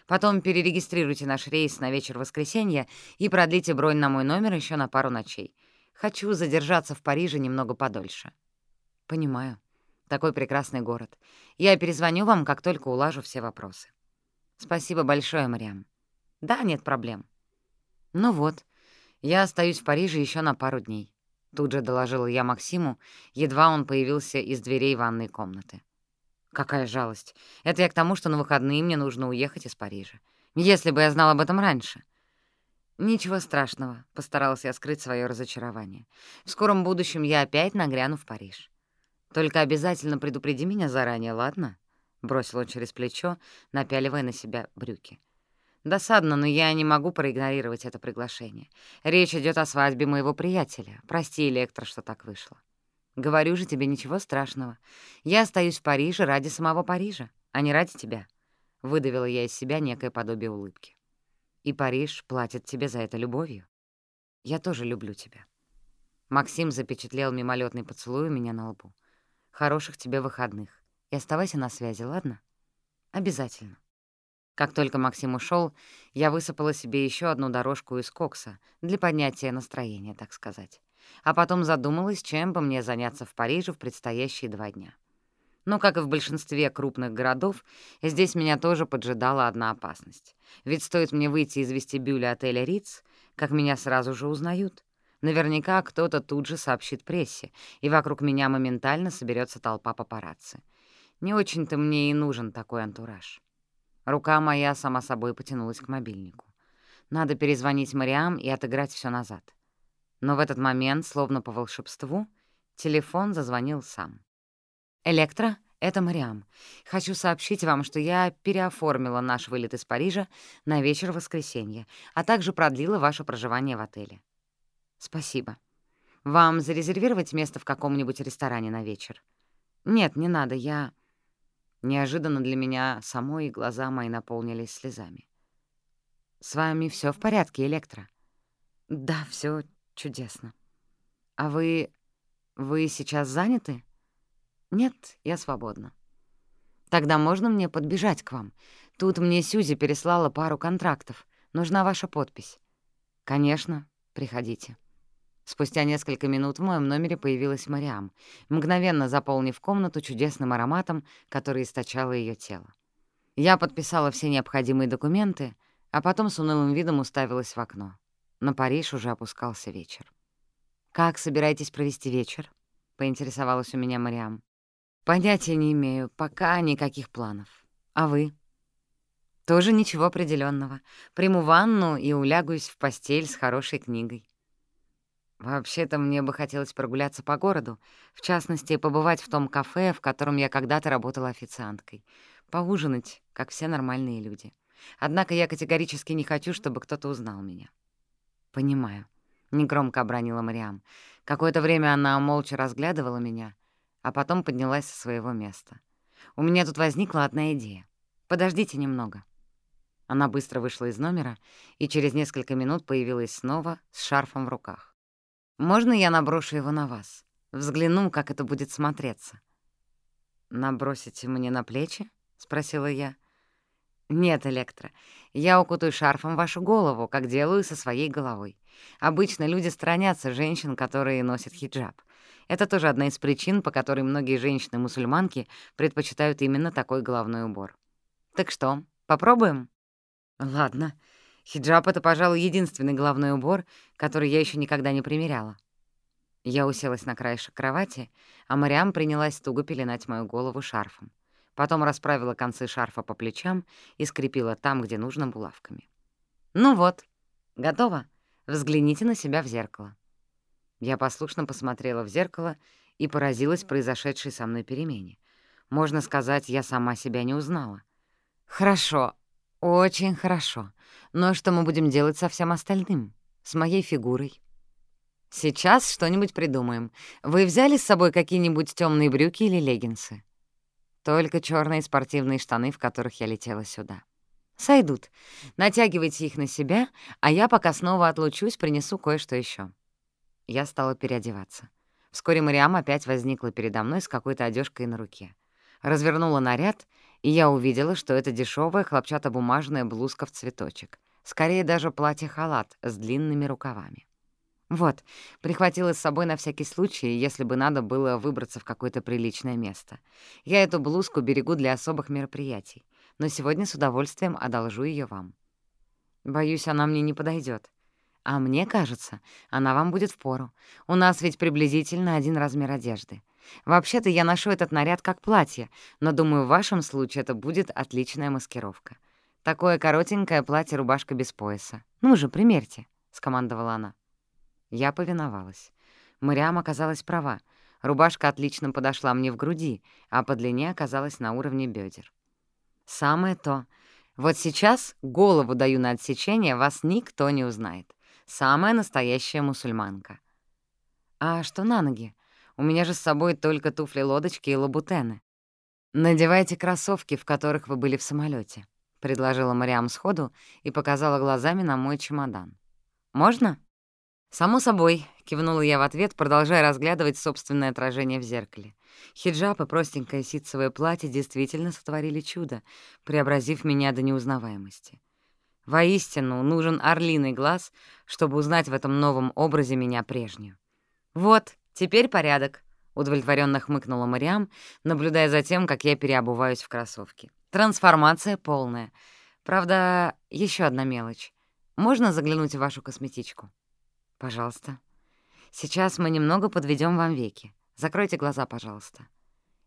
хорошо. Тогда отмените завтрашний ужин с Томасом. Скажите ему, что съемки немного затянулись. Ну или придумайте какую-нибудь другую убедительную отговорку. Потом перерегистрируйте наш рейс на вечер воскресенья и продлите бронь на мой номер еще на пару ночей. Хочу задержаться в Париже немного подольше». «Понимаю. Такой прекрасный город. Я перезвоню вам, как только улажу все вопросы». «Спасибо большое, Мариам». «Да, нет проблем». «Ну вот, я остаюсь в Париже еще на пару дней», — тут же доложила я Максиму, едва он появился из дверей ванной комнаты. Какая жалость. Это я к тому, что на выходные мне нужно уехать из Парижа. Если бы я знал об этом раньше. Ничего страшного, постаралась я скрыть свое разочарование. В скором будущем я опять нагряну в Париж. Только обязательно предупреди меня заранее, ладно? Бросил он через плечо, напяливая на себя брюки. Досадно, но я не могу проигнорировать это приглашение. Речь идет о свадьбе моего приятеля. Прости, Электро, что так вышло. Говорю же тебе, ничего страшного. Я остаюсь в Париже ради самого Парижа, а не ради тебя. Выдавила я из себя некое подобие улыбки. И Париж платит тебе за это любовью. Я тоже люблю тебя. Максим запечатлел мимолетный поцелуй у меня на лбу. Хороших тебе выходных. И оставайся на связи, ладно? Обязательно. Как только Максим ушел, я высыпала себе еще одну дорожку из кокса для поднятия настроения, так сказать а потом задумалась, чем бы мне заняться в Париже в предстоящие два дня. Но, как и в большинстве крупных городов, здесь меня тоже поджидала одна опасность. Ведь стоит мне выйти из вестибюля отеля «Риц», как меня сразу же узнают. Наверняка кто-то тут же сообщит прессе, и вокруг меня моментально соберется толпа папарацци. Не очень-то мне и нужен такой антураж. Рука моя сама собой потянулась к мобильнику. Надо перезвонить Мариам и отыграть все назад. Но в этот момент, словно по волшебству, телефон зазвонил сам. «Электро, это Мариам. Хочу сообщить вам, что я переоформила наш вылет из Парижа на вечер воскресенья, а также продлила ваше проживание в отеле». «Спасибо. Вам зарезервировать место в каком-нибудь ресторане на вечер? Нет, не надо, я... Неожиданно для меня самой глаза мои наполнились слезами. «С вами все в порядке, Электро?» «Да, все чудесно. А вы... вы сейчас заняты?» «Нет, я свободна». «Тогда можно мне подбежать к вам? Тут мне Сюзи переслала пару контрактов. Нужна ваша подпись». «Конечно, приходите». Спустя несколько минут в моем номере появилась Мариам, мгновенно заполнив комнату чудесным ароматом, который источало ее тело. Я подписала все необходимые документы, а потом с унылым видом уставилась в окно. На Париж уже опускался вечер. «Как собираетесь провести вечер?» — поинтересовалась у меня Мариам. «Понятия не имею, пока никаких планов. А вы?» «Тоже ничего определенного. Приму ванну и улягусь в постель с хорошей книгой». Вообще-то мне бы хотелось прогуляться по городу, в частности, побывать в том кафе, в котором я когда-то работала официанткой, поужинать, как все нормальные люди. Однако я категорически не хочу, чтобы кто-то узнал меня. понимаю. Негромко обронила Мариам. Какое-то время она молча разглядывала меня, а потом поднялась со своего места. У меня тут возникла одна идея. Подождите немного. Она быстро вышла из номера и через несколько минут появилась снова с шарфом в руках. «Можно я наброшу его на вас? Взгляну, как это будет смотреться». «Набросите мне на плечи?» — спросила я. «Нет, Электро, я укутаю шарфом вашу голову, как делаю со своей головой. Обычно люди сторонятся женщин, которые носят хиджаб. Это тоже одна из причин, по которой многие женщины-мусульманки предпочитают именно такой головной убор. Так что, попробуем?» «Ладно», Хиджаб — это, пожалуй, единственный головной убор, который я еще никогда не примеряла. Я уселась на краешек кровати, а Мариам принялась туго пеленать мою голову шарфом. Потом расправила концы шарфа по плечам и скрепила там, где нужно, булавками. «Ну вот, готово. Взгляните на себя в зеркало». Я послушно посмотрела в зеркало и поразилась произошедшей со мной перемене. Можно сказать, я сама себя не узнала. «Хорошо, очень хорошо. Но что мы будем делать со всем остальным? С моей фигурой? Сейчас что-нибудь придумаем. Вы взяли с собой какие-нибудь темные брюки или леггинсы? Только черные спортивные штаны, в которых я летела сюда. Сойдут. Натягивайте их на себя, а я пока снова отлучусь, принесу кое-что еще. Я стала переодеваться. Вскоре Мариам опять возникла передо мной с какой-то одежкой на руке. Развернула наряд, и я увидела, что это дешевая хлопчатобумажная блузка в цветочек. Скорее даже платье-халат с длинными рукавами. Вот, прихватила с собой на всякий случай, если бы надо было выбраться в какое-то приличное место. Я эту блузку берегу для особых мероприятий, но сегодня с удовольствием одолжу ее вам. Боюсь, она мне не подойдет. А мне кажется, она вам будет впору. У нас ведь приблизительно один размер одежды. Вообще-то я ношу этот наряд как платье, но думаю, в вашем случае это будет отличная маскировка. Такое коротенькое платье-рубашка без пояса. Ну же, примерьте», — скомандовала она. Я повиновалась. Мариам оказалась права. Рубашка отлично подошла мне в груди, а по длине оказалась на уровне бедер. «Самое то. Вот сейчас голову даю на отсечение, вас никто не узнает. Самая настоящая мусульманка». «А что на ноги? У меня же с собой только туфли-лодочки и лабутены. Надевайте кроссовки, в которых вы были в самолете предложила Мариам сходу и показала глазами на мой чемодан. «Можно?» «Само собой», — кивнула я в ответ, продолжая разглядывать собственное отражение в зеркале. Хиджаб и простенькое ситцевое платье действительно сотворили чудо, преобразив меня до неузнаваемости. Воистину, нужен орлиный глаз, чтобы узнать в этом новом образе меня прежнюю. «Вот, теперь порядок», — удовлетворенно хмыкнула Мариам, наблюдая за тем, как я переобуваюсь в кроссовки. Трансформация полная. Правда, еще одна мелочь. Можно заглянуть в вашу косметичку? Пожалуйста. Сейчас мы немного подведем вам веки. Закройте глаза, пожалуйста.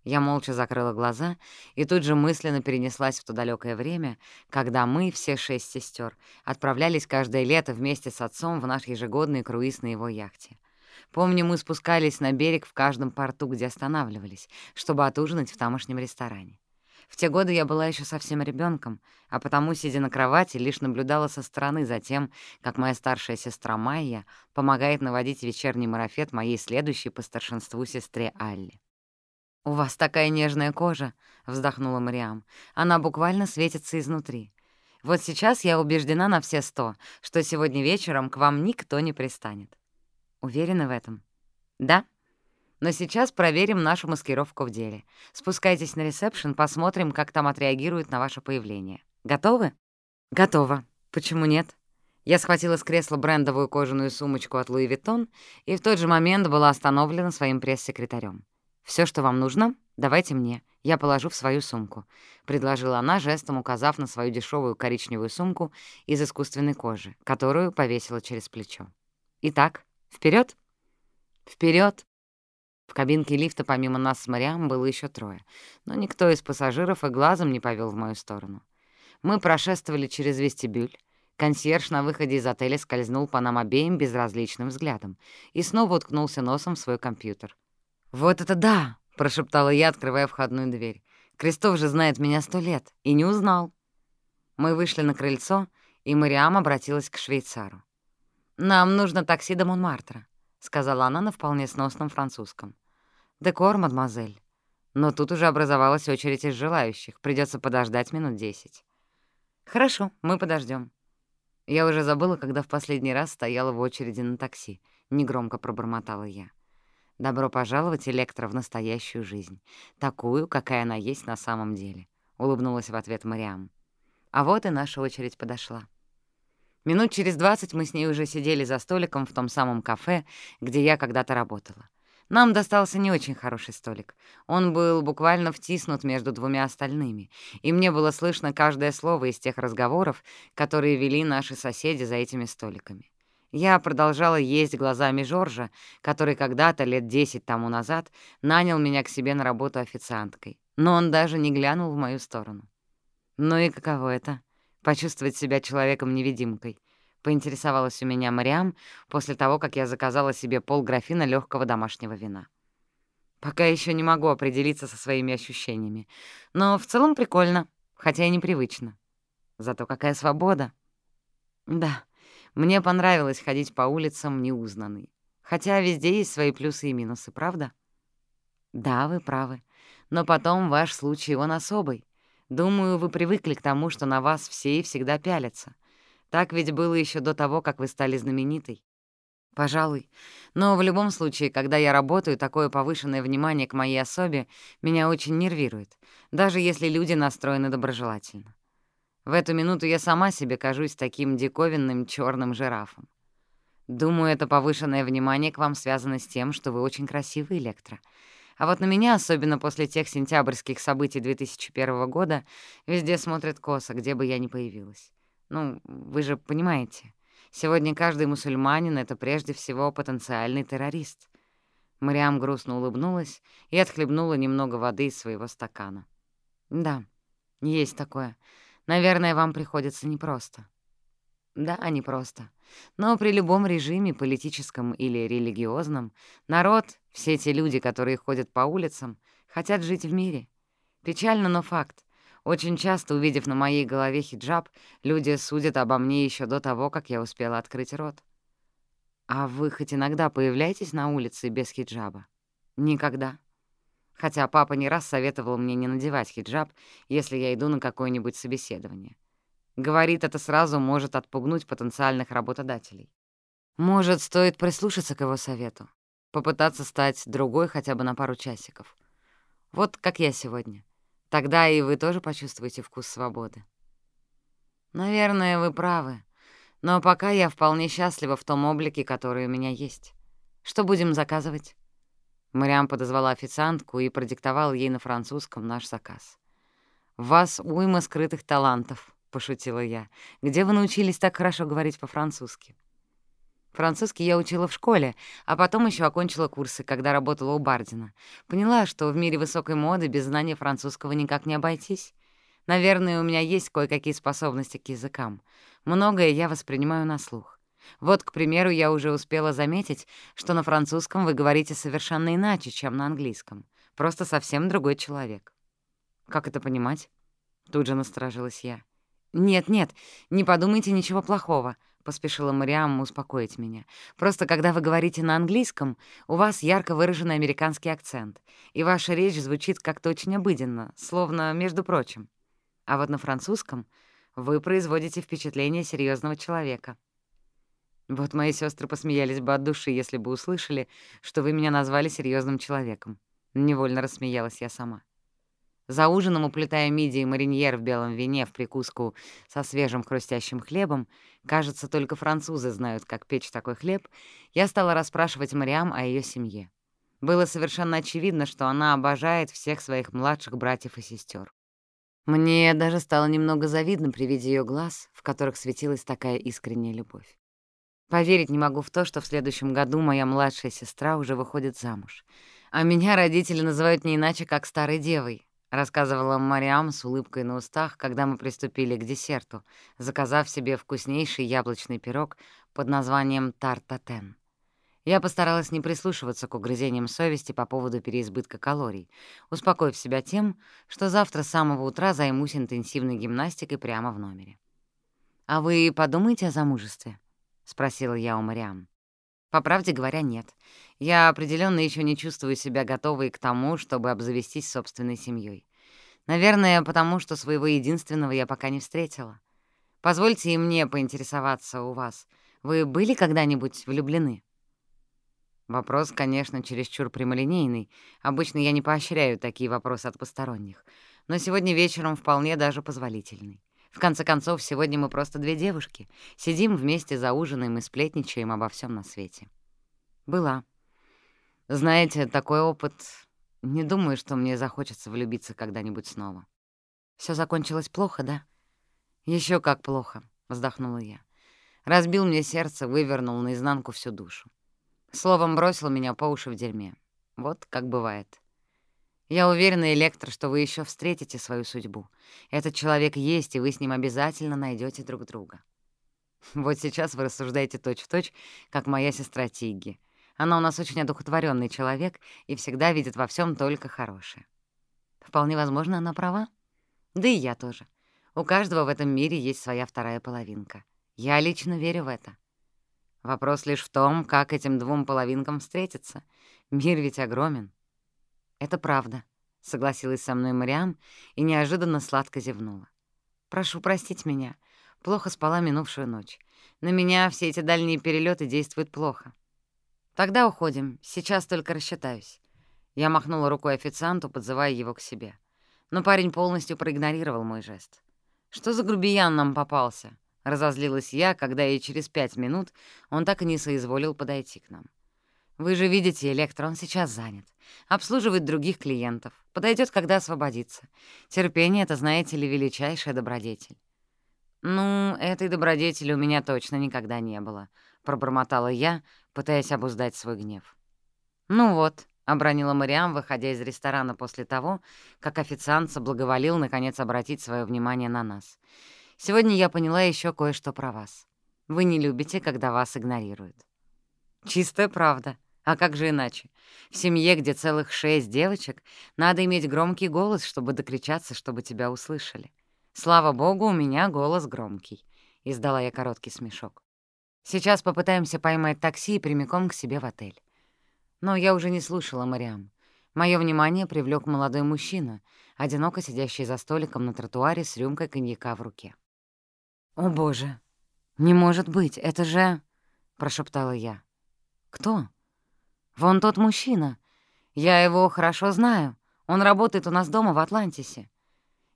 Я молча закрыла глаза и тут же мысленно перенеслась в то далекое время, когда мы, все шесть сестер, отправлялись каждое лето вместе с отцом в наш ежегодный круиз на его яхте. Помню, мы спускались на берег в каждом порту, где останавливались, чтобы отужинать в тамошнем ресторане. В те годы я была еще совсем ребенком, а потому, сидя на кровати, лишь наблюдала со стороны за тем, как моя старшая сестра Майя помогает наводить вечерний марафет моей следующей по старшинству сестре Алле. «У вас такая нежная кожа», — вздохнула Мариам. «Она буквально светится изнутри. Вот сейчас я убеждена на все сто, что сегодня вечером к вам никто не пристанет. Уверены в этом? Да? Но сейчас проверим нашу маскировку в деле. Спускайтесь на ресепшн, посмотрим, как там отреагируют на ваше появление. Готовы? Готово. Почему нет? Я схватила с кресла брендовую кожаную сумочку от Луи Виттон и в тот же момент была остановлена своим пресс-секретарем. Все, что вам нужно, давайте мне. Я положу в свою сумку», — предложила она, жестом указав на свою дешевую коричневую сумку из искусственной кожи, которую повесила через плечо. «Итак, вперед, вперед! В кабинке лифта помимо нас с Мариам было еще трое, но никто из пассажиров и глазом не повел в мою сторону. Мы прошествовали через вестибюль, Консьерж на выходе из отеля скользнул по нам обеим безразличным взглядом и снова уткнулся носом в свой компьютер. «Вот это да!» — прошептала я, открывая входную дверь. «Крестов же знает меня сто лет и не узнал». Мы вышли на крыльцо, и Мариам обратилась к швейцару. «Нам нужно такси до Монмартра», — сказала она на вполне сносном французском. «Декор, мадемуазель». Но тут уже образовалась очередь из желающих. Придется подождать минут десять. «Хорошо, мы подождем. Я уже забыла, когда в последний раз стояла в очереди на такси. Негромко пробормотала я. Добро пожаловать, Электро, в настоящую жизнь. Такую, какая она есть на самом деле», — улыбнулась в ответ Мариам. А вот и наша очередь подошла. Минут через двадцать мы с ней уже сидели за столиком в том самом кафе, где я когда-то работала. Нам достался не очень хороший столик. Он был буквально втиснут между двумя остальными, и мне было слышно каждое слово из тех разговоров, которые вели наши соседи за этими столиками. Я продолжала есть глазами Жоржа, который когда-то лет десять тому назад нанял меня к себе на работу официанткой, но он даже не глянул в мою сторону. «Ну и каково это?» почувствовать себя человеком-невидимкой? Поинтересовалась у меня Мариам после того, как я заказала себе полграфина легкого домашнего вина. Пока еще не могу определиться со своими ощущениями, но в целом прикольно, хотя и непривычно. Зато какая свобода. Да, мне понравилось ходить по улицам неузнанной. Хотя везде есть свои плюсы и минусы, правда? Да, вы правы. Но потом ваш случай, он особый. Думаю, вы привыкли к тому, что на вас все и всегда пялятся. Так ведь было еще до того, как вы стали знаменитой. Пожалуй. Но в любом случае, когда я работаю, такое повышенное внимание к моей особе меня очень нервирует, даже если люди настроены доброжелательно. В эту минуту я сама себе кажусь таким диковинным черным жирафом. Думаю, это повышенное внимание к вам связано с тем, что вы очень красивый, Электро. А вот на меня, особенно после тех сентябрьских событий 2001 года, везде смотрят косо, где бы я ни появилась. Ну, вы же понимаете, сегодня каждый мусульманин — это прежде всего потенциальный террорист. Мариам грустно улыбнулась и отхлебнула немного воды из своего стакана. «Да, есть такое. Наверное, вам приходится непросто. Да, они а просто. Но при любом режиме, политическом или религиозном, народ, все те люди, которые ходят по улицам, хотят жить в мире. Печально, но факт. Очень часто, увидев на моей голове хиджаб, люди судят обо мне еще до того, как я успела открыть рот. А вы хоть иногда появляетесь на улице без хиджаба? Никогда. Хотя папа не раз советовал мне не надевать хиджаб, если я иду на какое-нибудь собеседование. — Говорит, это сразу может отпугнуть потенциальных работодателей. Может, стоит прислушаться к его совету, попытаться стать другой хотя бы на пару часиков. Вот как я сегодня. Тогда и вы тоже почувствуете вкус свободы. Наверное, вы правы. Но пока я вполне счастлива в том облике, который у меня есть. Что будем заказывать? Мариам подозвала официантку и продиктовала ей на французском наш заказ. «В вас уйма скрытых талантов», — пошутила я. «Где вы научились так хорошо говорить по-французски?» Французский я учила в школе, а потом еще окончила курсы, когда работала у Бардина. Поняла, что в мире высокой моды без знания французского никак не обойтись. Наверное, у меня есть кое-какие способности к языкам. Многое я воспринимаю на слух. Вот, к примеру, я уже успела заметить, что на французском вы говорите совершенно иначе, чем на английском. Просто совсем другой человек. «Как это понимать?» Тут же насторожилась я. «Нет-нет, не подумайте ничего плохого», — поспешила Мариам успокоить меня. «Просто когда вы говорите на английском, у вас ярко выраженный американский акцент, и ваша речь звучит как-то очень обыденно, словно между прочим. А вот на французском вы производите впечатление серьезного человека». Вот мои сестры посмеялись бы от души, если бы услышали, что вы меня назвали серьезным человеком. Невольно рассмеялась я сама. За ужином, уплетая мидии и мариньер в белом вине в прикуску со свежим хрустящим хлебом, кажется, только французы знают, как печь такой хлеб, я стала расспрашивать Мариам о ее семье. Было совершенно очевидно, что она обожает всех своих младших братьев и сестер. Мне даже стало немного завидно при виде ее глаз, в которых светилась такая искренняя любовь. Поверить не могу в то, что в следующем году моя младшая сестра уже выходит замуж. А меня родители называют не иначе, как старой девой, — рассказывала Мариам с улыбкой на устах, когда мы приступили к десерту, заказав себе вкуснейший яблочный пирог под названием тартатен. Я постаралась не прислушиваться к угрызениям совести по поводу переизбытка калорий, успокоив себя тем, что завтра с самого утра займусь интенсивной гимнастикой прямо в номере. «А вы подумаете о замужестве?» — спросила я у Мариам. По правде говоря, нет. Я определенно еще не чувствую себя готовой к тому, чтобы обзавестись собственной семьей. Наверное, потому что своего единственного я пока не встретила. Позвольте и мне поинтересоваться у вас. Вы были когда-нибудь влюблены? Вопрос, конечно, чересчур прямолинейный. Обычно я не поощряю такие вопросы от посторонних. Но сегодня вечером вполне даже позволительный. В конце концов, сегодня мы просто две девушки. Сидим вместе за ужином и сплетничаем обо всем на свете. Была. Знаете, такой опыт... Не думаю, что мне захочется влюбиться когда-нибудь снова. Все закончилось плохо, да? Еще как плохо, вздохнула я. Разбил мне сердце, вывернул наизнанку всю душу. Словом, бросил меня по уши в дерьме. Вот как бывает. Я уверена, Электро, что вы еще встретите свою судьбу. Этот человек есть, и вы с ним обязательно найдете друг друга. Вот сейчас вы рассуждаете точь-в-точь, точь, как моя сестра Тигги. Она у нас очень одухотворенный человек и всегда видит во всем только хорошее. Вполне возможно, она права. Да и я тоже. У каждого в этом мире есть своя вторая половинка. Я лично верю в это. Вопрос лишь в том, как этим двум половинкам встретиться. Мир ведь огромен. Это правда», — согласилась со мной Мариам и неожиданно сладко зевнула. «Прошу простить меня. Плохо спала минувшую ночь. На меня все эти дальние перелеты действуют плохо. Тогда уходим. Сейчас только рассчитаюсь». Я махнула рукой официанту, подзывая его к себе. Но парень полностью проигнорировал мой жест. «Что за грубиян нам попался?» — разозлилась я, когда и через пять минут он так и не соизволил подойти к нам. «Вы же видите, Электро, он сейчас занят. Обслуживает других клиентов. Подойдет, когда освободится. Терпение — это, знаете ли, величайшая добродетель». «Ну, этой добродетели у меня точно никогда не было», — пробормотала я, пытаясь обуздать свой гнев. «Ну вот», — обронила Мариам, выходя из ресторана после того, как официант соблаговолил, наконец, обратить свое внимание на нас. «Сегодня я поняла еще кое-что про вас. Вы не любите, когда вас игнорируют». «Чистая правда», а как же иначе? В семье, где целых шесть девочек, надо иметь громкий голос, чтобы докричаться, чтобы тебя услышали. Слава богу, у меня голос громкий. Издала я короткий смешок. Сейчас попытаемся поймать такси и прямиком к себе в отель. Но я уже не слушала Мариам. Мое внимание привлек молодой мужчина, одиноко сидящий за столиком на тротуаре с рюмкой коньяка в руке. «О, боже! Не может быть, это же...» — прошептала я. «Кто?» «Вон тот мужчина. Я его хорошо знаю. Он работает у нас дома в Атлантисе».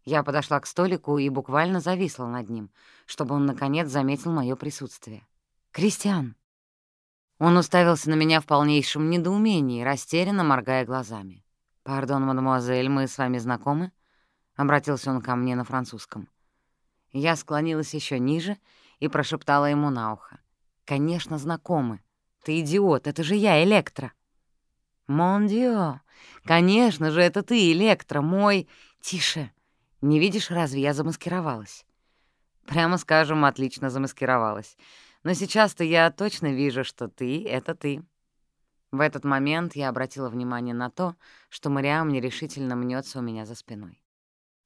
Я подошла к столику и буквально зависла над ним, чтобы он, наконец, заметил мое присутствие. «Кристиан!» Он уставился на меня в полнейшем недоумении, растерянно моргая глазами. «Пардон, мадемуазель, мы с вами знакомы?» — обратился он ко мне на французском. Я склонилась еще ниже и прошептала ему на ухо. «Конечно, знакомы. Ты идиот, это же я, Электро. Мондио, конечно же, это ты, Электро, мой... Тише. Не видишь, разве я замаскировалась? Прямо скажем, отлично замаскировалась. Но сейчас-то я точно вижу, что ты — это ты. В этот момент я обратила внимание на то, что Мариам нерешительно мнется у меня за спиной.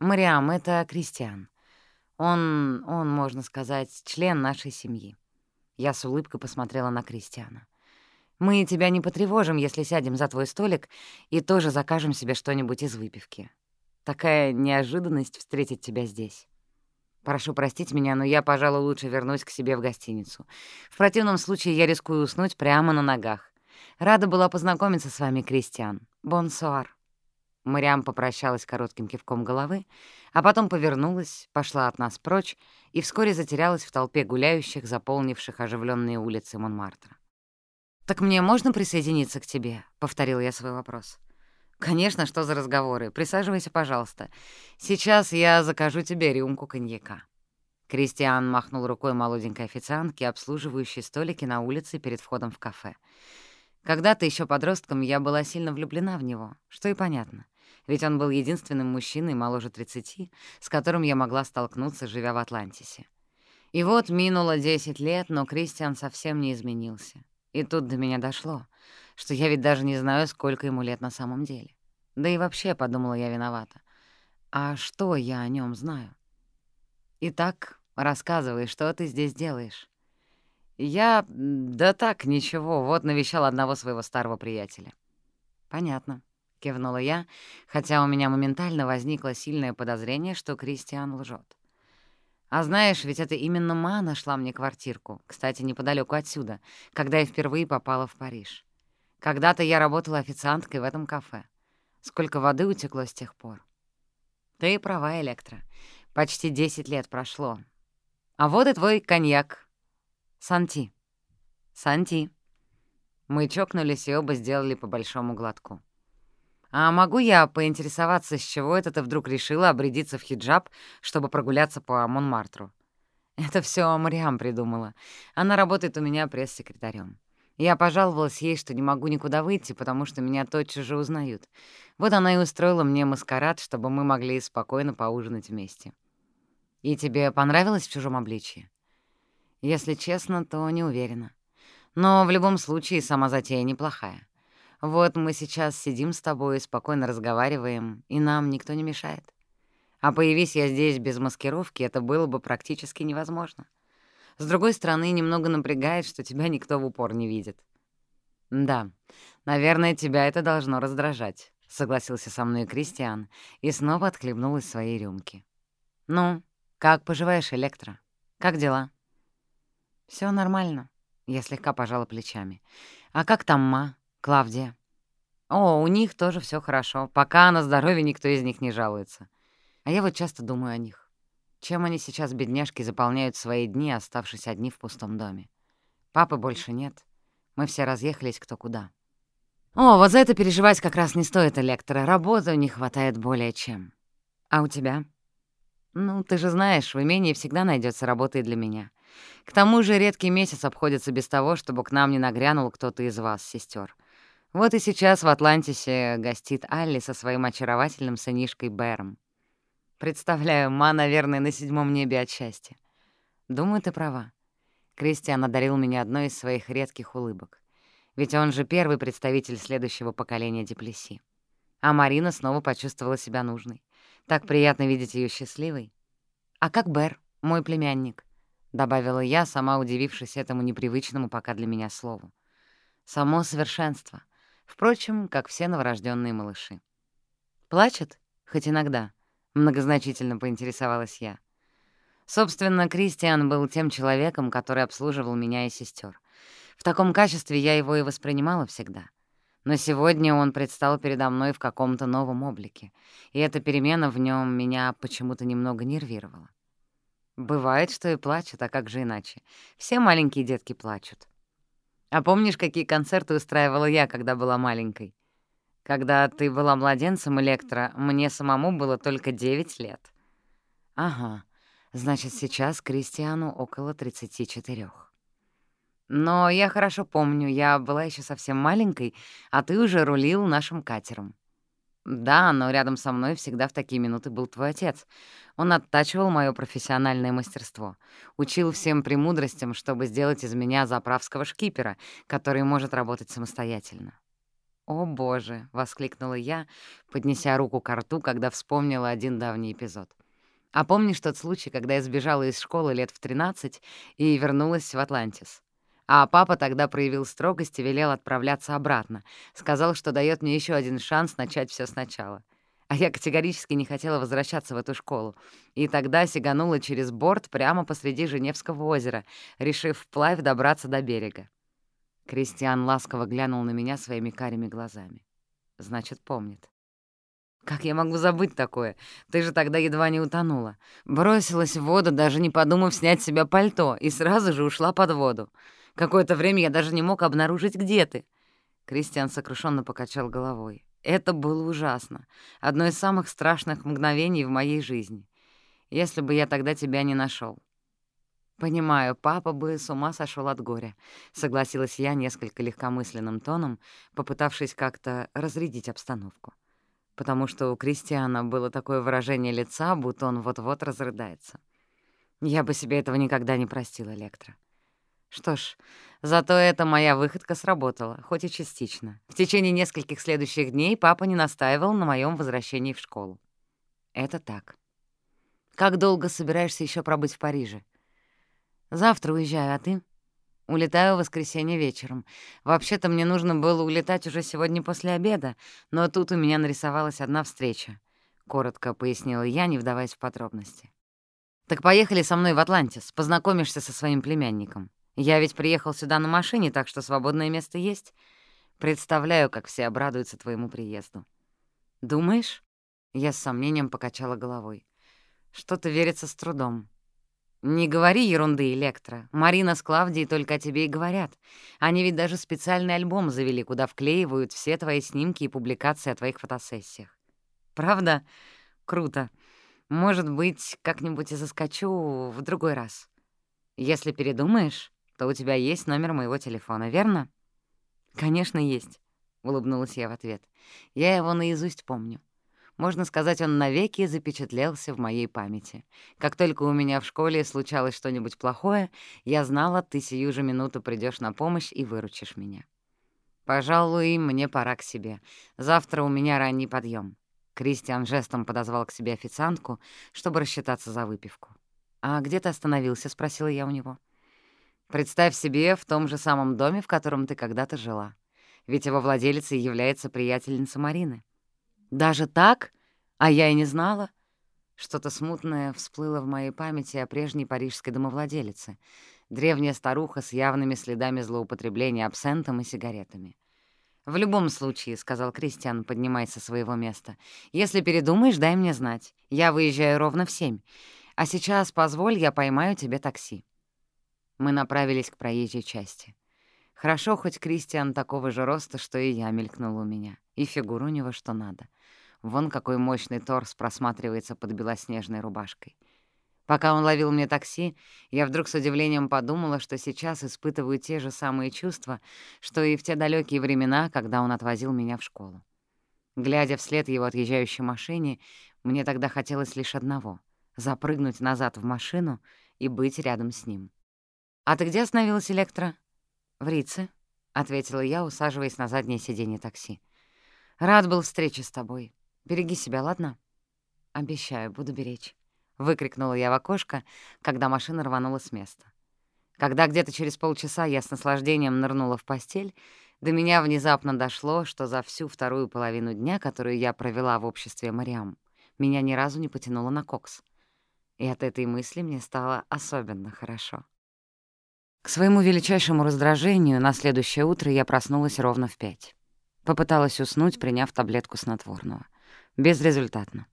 Мариам — это Кристиан. Он, он, можно сказать, член нашей семьи. Я с улыбкой посмотрела на Кристиана. «Мы тебя не потревожим, если сядем за твой столик и тоже закажем себе что-нибудь из выпивки. Такая неожиданность встретить тебя здесь. Прошу простить меня, но я, пожалуй, лучше вернусь к себе в гостиницу. В противном случае я рискую уснуть прямо на ногах. Рада была познакомиться с вами, Кристиан. Бонсуар». Мариам попрощалась коротким кивком головы, а потом повернулась, пошла от нас прочь и вскоре затерялась в толпе гуляющих, заполнивших оживленные улицы Монмартра. «Так мне можно присоединиться к тебе?» — повторил я свой вопрос. «Конечно, что за разговоры? Присаживайся, пожалуйста. Сейчас я закажу тебе рюмку коньяка». Кристиан махнул рукой молоденькой официантке, обслуживающей столики на улице перед входом в кафе. Когда-то еще подростком я была сильно влюблена в него, что и понятно ведь он был единственным мужчиной моложе 30, с которым я могла столкнуться, живя в Атлантисе. И вот минуло 10 лет, но Кристиан совсем не изменился. И тут до меня дошло, что я ведь даже не знаю, сколько ему лет на самом деле. Да и вообще, подумала я виновата. А что я о нем знаю? Итак, рассказывай, что ты здесь делаешь? Я... Да так, ничего, вот навещал одного своего старого приятеля. Понятно. — кивнула я, хотя у меня моментально возникло сильное подозрение, что Кристиан лжет. А знаешь, ведь это именно Ма нашла мне квартирку, кстати, неподалеку отсюда, когда я впервые попала в Париж. Когда-то я работала официанткой в этом кафе. Сколько воды утекло с тех пор. Ты права, Электро. Почти 10 лет прошло. А вот и твой коньяк. Санти. Санти. Мы чокнулись и оба сделали по большому глотку. «А могу я поинтересоваться, с чего это ты вдруг решила обрядиться в хиджаб, чтобы прогуляться по Монмартру?» «Это все Мариам придумала. Она работает у меня пресс-секретарем. Я пожаловалась ей, что не могу никуда выйти, потому что меня тотчас же узнают. Вот она и устроила мне маскарад, чтобы мы могли спокойно поужинать вместе. И тебе понравилось в чужом обличье? Если честно, то не уверена. Но в любом случае сама затея неплохая. Вот мы сейчас сидим с тобой, спокойно разговариваем, и нам никто не мешает. А появись я здесь без маскировки, это было бы практически невозможно. С другой стороны, немного напрягает, что тебя никто в упор не видит. «Да, наверное, тебя это должно раздражать», — согласился со мной Кристиан и снова отхлебнул из своей рюмки. «Ну, как поживаешь, Электро? Как дела?» Все нормально», — я слегка пожала плечами. «А как там Ма? Клавдия. О, у них тоже все хорошо. Пока на здоровье никто из них не жалуется. А я вот часто думаю о них. Чем они сейчас, бедняжки, заполняют свои дни, оставшись одни в пустом доме? Папы больше нет. Мы все разъехались кто куда. О, вот за это переживать как раз не стоит, Электро. Работы не хватает более чем. А у тебя? Ну, ты же знаешь, в имении всегда найдется работа и для меня. К тому же редкий месяц обходится без того, чтобы к нам не нагрянул кто-то из вас, сестер. Вот и сейчас в Атлантисе гостит Алли со своим очаровательным сынишкой Бэром. Представляю, ма, наверное, на седьмом небе от счастья. Думаю, ты права. Кристиан одарил меня одной из своих редких улыбок. Ведь он же первый представитель следующего поколения Диплеси. А Марина снова почувствовала себя нужной. Так приятно видеть ее счастливой. «А как Бэр, Впрочем, как все новорожденные малыши. «Плачет? Хоть иногда?» — многозначительно поинтересовалась я. Собственно, Кристиан был тем человеком, который обслуживал меня и сестер. В таком качестве я его и воспринимала всегда. Но сегодня он предстал передо мной в каком-то новом облике, и эта перемена в нем меня почему-то немного нервировала. Бывает, что и плачут, а как же иначе? Все маленькие детки плачут. А помнишь, какие концерты устраивала я, когда была маленькой? Когда ты была младенцем, Электро, мне самому было только 9 лет. Ага, значит, сейчас Кристиану около 34. Но я хорошо помню, я была еще совсем маленькой, а ты уже рулил нашим катером. Да, но рядом со мной всегда в такие минуты был твой отец. Он оттачивал мое профессиональное мастерство, учил всем премудростям, чтобы сделать из меня заправского шкипера, который может работать самостоятельно. «О, боже!» — воскликнула я, поднеся руку к рту, когда вспомнила один давний эпизод. «А помнишь тот случай, когда я сбежала из школы лет в 13 и вернулась в Атлантис? А папа тогда проявил строгость и велел отправляться обратно. Сказал, что дает мне еще один шанс начать все сначала. А я категорически не хотела возвращаться в эту школу. И тогда сиганула через борт прямо посреди Женевского озера, решив вплавь добраться до берега. Кристиан ласково глянул на меня своими карими глазами. Значит, помнит. «Как я могу забыть такое? Ты же тогда едва не утонула. Бросилась в воду, даже не подумав снять с себя пальто, и сразу же ушла под воду. Какое-то время я даже не мог обнаружить, где ты». Кристиан сокрушенно покачал головой. Это было ужасно. Одно из самых страшных мгновений в моей жизни. Если бы я тогда тебя не нашел. «Понимаю, папа бы с ума сошел от горя», — согласилась я несколько легкомысленным тоном, попытавшись как-то разрядить обстановку. Потому что у Кристиана было такое выражение лица, будто он вот-вот разрыдается. Я бы себе этого никогда не простила, Электро. Что ж, зато эта моя выходка сработала, хоть и частично. В течение нескольких следующих дней папа не настаивал на моем возвращении в школу. Это так. Как долго собираешься еще пробыть в Париже? Завтра уезжаю, а ты? Улетаю в воскресенье вечером. Вообще-то мне нужно было улетать уже сегодня после обеда, но тут у меня нарисовалась одна встреча. Коротко пояснила я, не вдаваясь в подробности. «Так поехали Я ведь приехал сюда на машине, так что свободное место есть. Представляю, как все обрадуются твоему приезду. Думаешь? Я с сомнением покачала головой. Что-то верится с трудом. Не говори ерунды, Электро. Марина с Клавдией только о тебе и говорят. Они ведь даже специальный альбом завели, куда вклеивают все твои снимки и публикации о твоих фотосессиях. Правда? Круто. Может быть, как-нибудь и заскочу в другой раз. Если передумаешь, то у тебя есть номер моего телефона, верно?» «Конечно, есть», — улыбнулась я в ответ. «Я его наизусть помню. Можно сказать, он навеки запечатлелся в моей памяти. Как только у меня в школе случалось что-нибудь плохое, я знала, ты сию же минуту придешь на помощь и выручишь меня. Пожалуй, мне пора к себе. Завтра у меня ранний подъем. Кристиан жестом подозвал к себе официантку, чтобы рассчитаться за выпивку. «А где ты остановился?» — спросила я у него. «Представь себе, в том же самом доме, в котором ты когда-то жила. Ведь его владелицей является приятельница Марины». Даже так? А я и не знала. Что-то смутное всплыло в моей памяти о прежней парижской домовладелице. Древняя старуха с явными следами злоупотребления абсентом и сигаретами. «В любом случае», — сказал Кристиан, поднимаясь со своего места, «если передумаешь, дай мне знать. Я выезжаю ровно в семь. А сейчас позволь, я поймаю тебе такси». Мы направились к проезжей части. Хорошо, хоть Кристиан такого же роста, что и я, мелькнул у меня. И фигуру у него что надо. Вон какой мощный торс просматривается под белоснежной рубашкой. Пока он ловил мне такси, я вдруг с удивлением подумала, что сейчас испытываю те же самые чувства, что и в те далекие времена, когда он отвозил меня в школу. Глядя вслед его отъезжающей машине, мне тогда хотелось лишь одного — запрыгнуть назад в машину и быть рядом с ним. «А ты где остановилась, Электро?» «В Рице», — ответила я, усаживаясь на заднее сиденье такси. «Рад был встрече с тобой. Береги себя, ладно?» «Обещаю, буду беречь», — выкрикнула я в окошко, когда машина рванула с места. Когда где-то через полчаса я с наслаждением нырнула в постель, до меня внезапно дошло, что за всю вторую половину дня, которую я провела в обществе Мариам, меня ни разу не потянуло на кокс. И от этой мысли мне стало особенно хорошо. К своему величайшему раздражению на следующее утро я проснулась ровно в пять. Попыталась уснуть, приняв таблетку снотворного. Безрезультатно.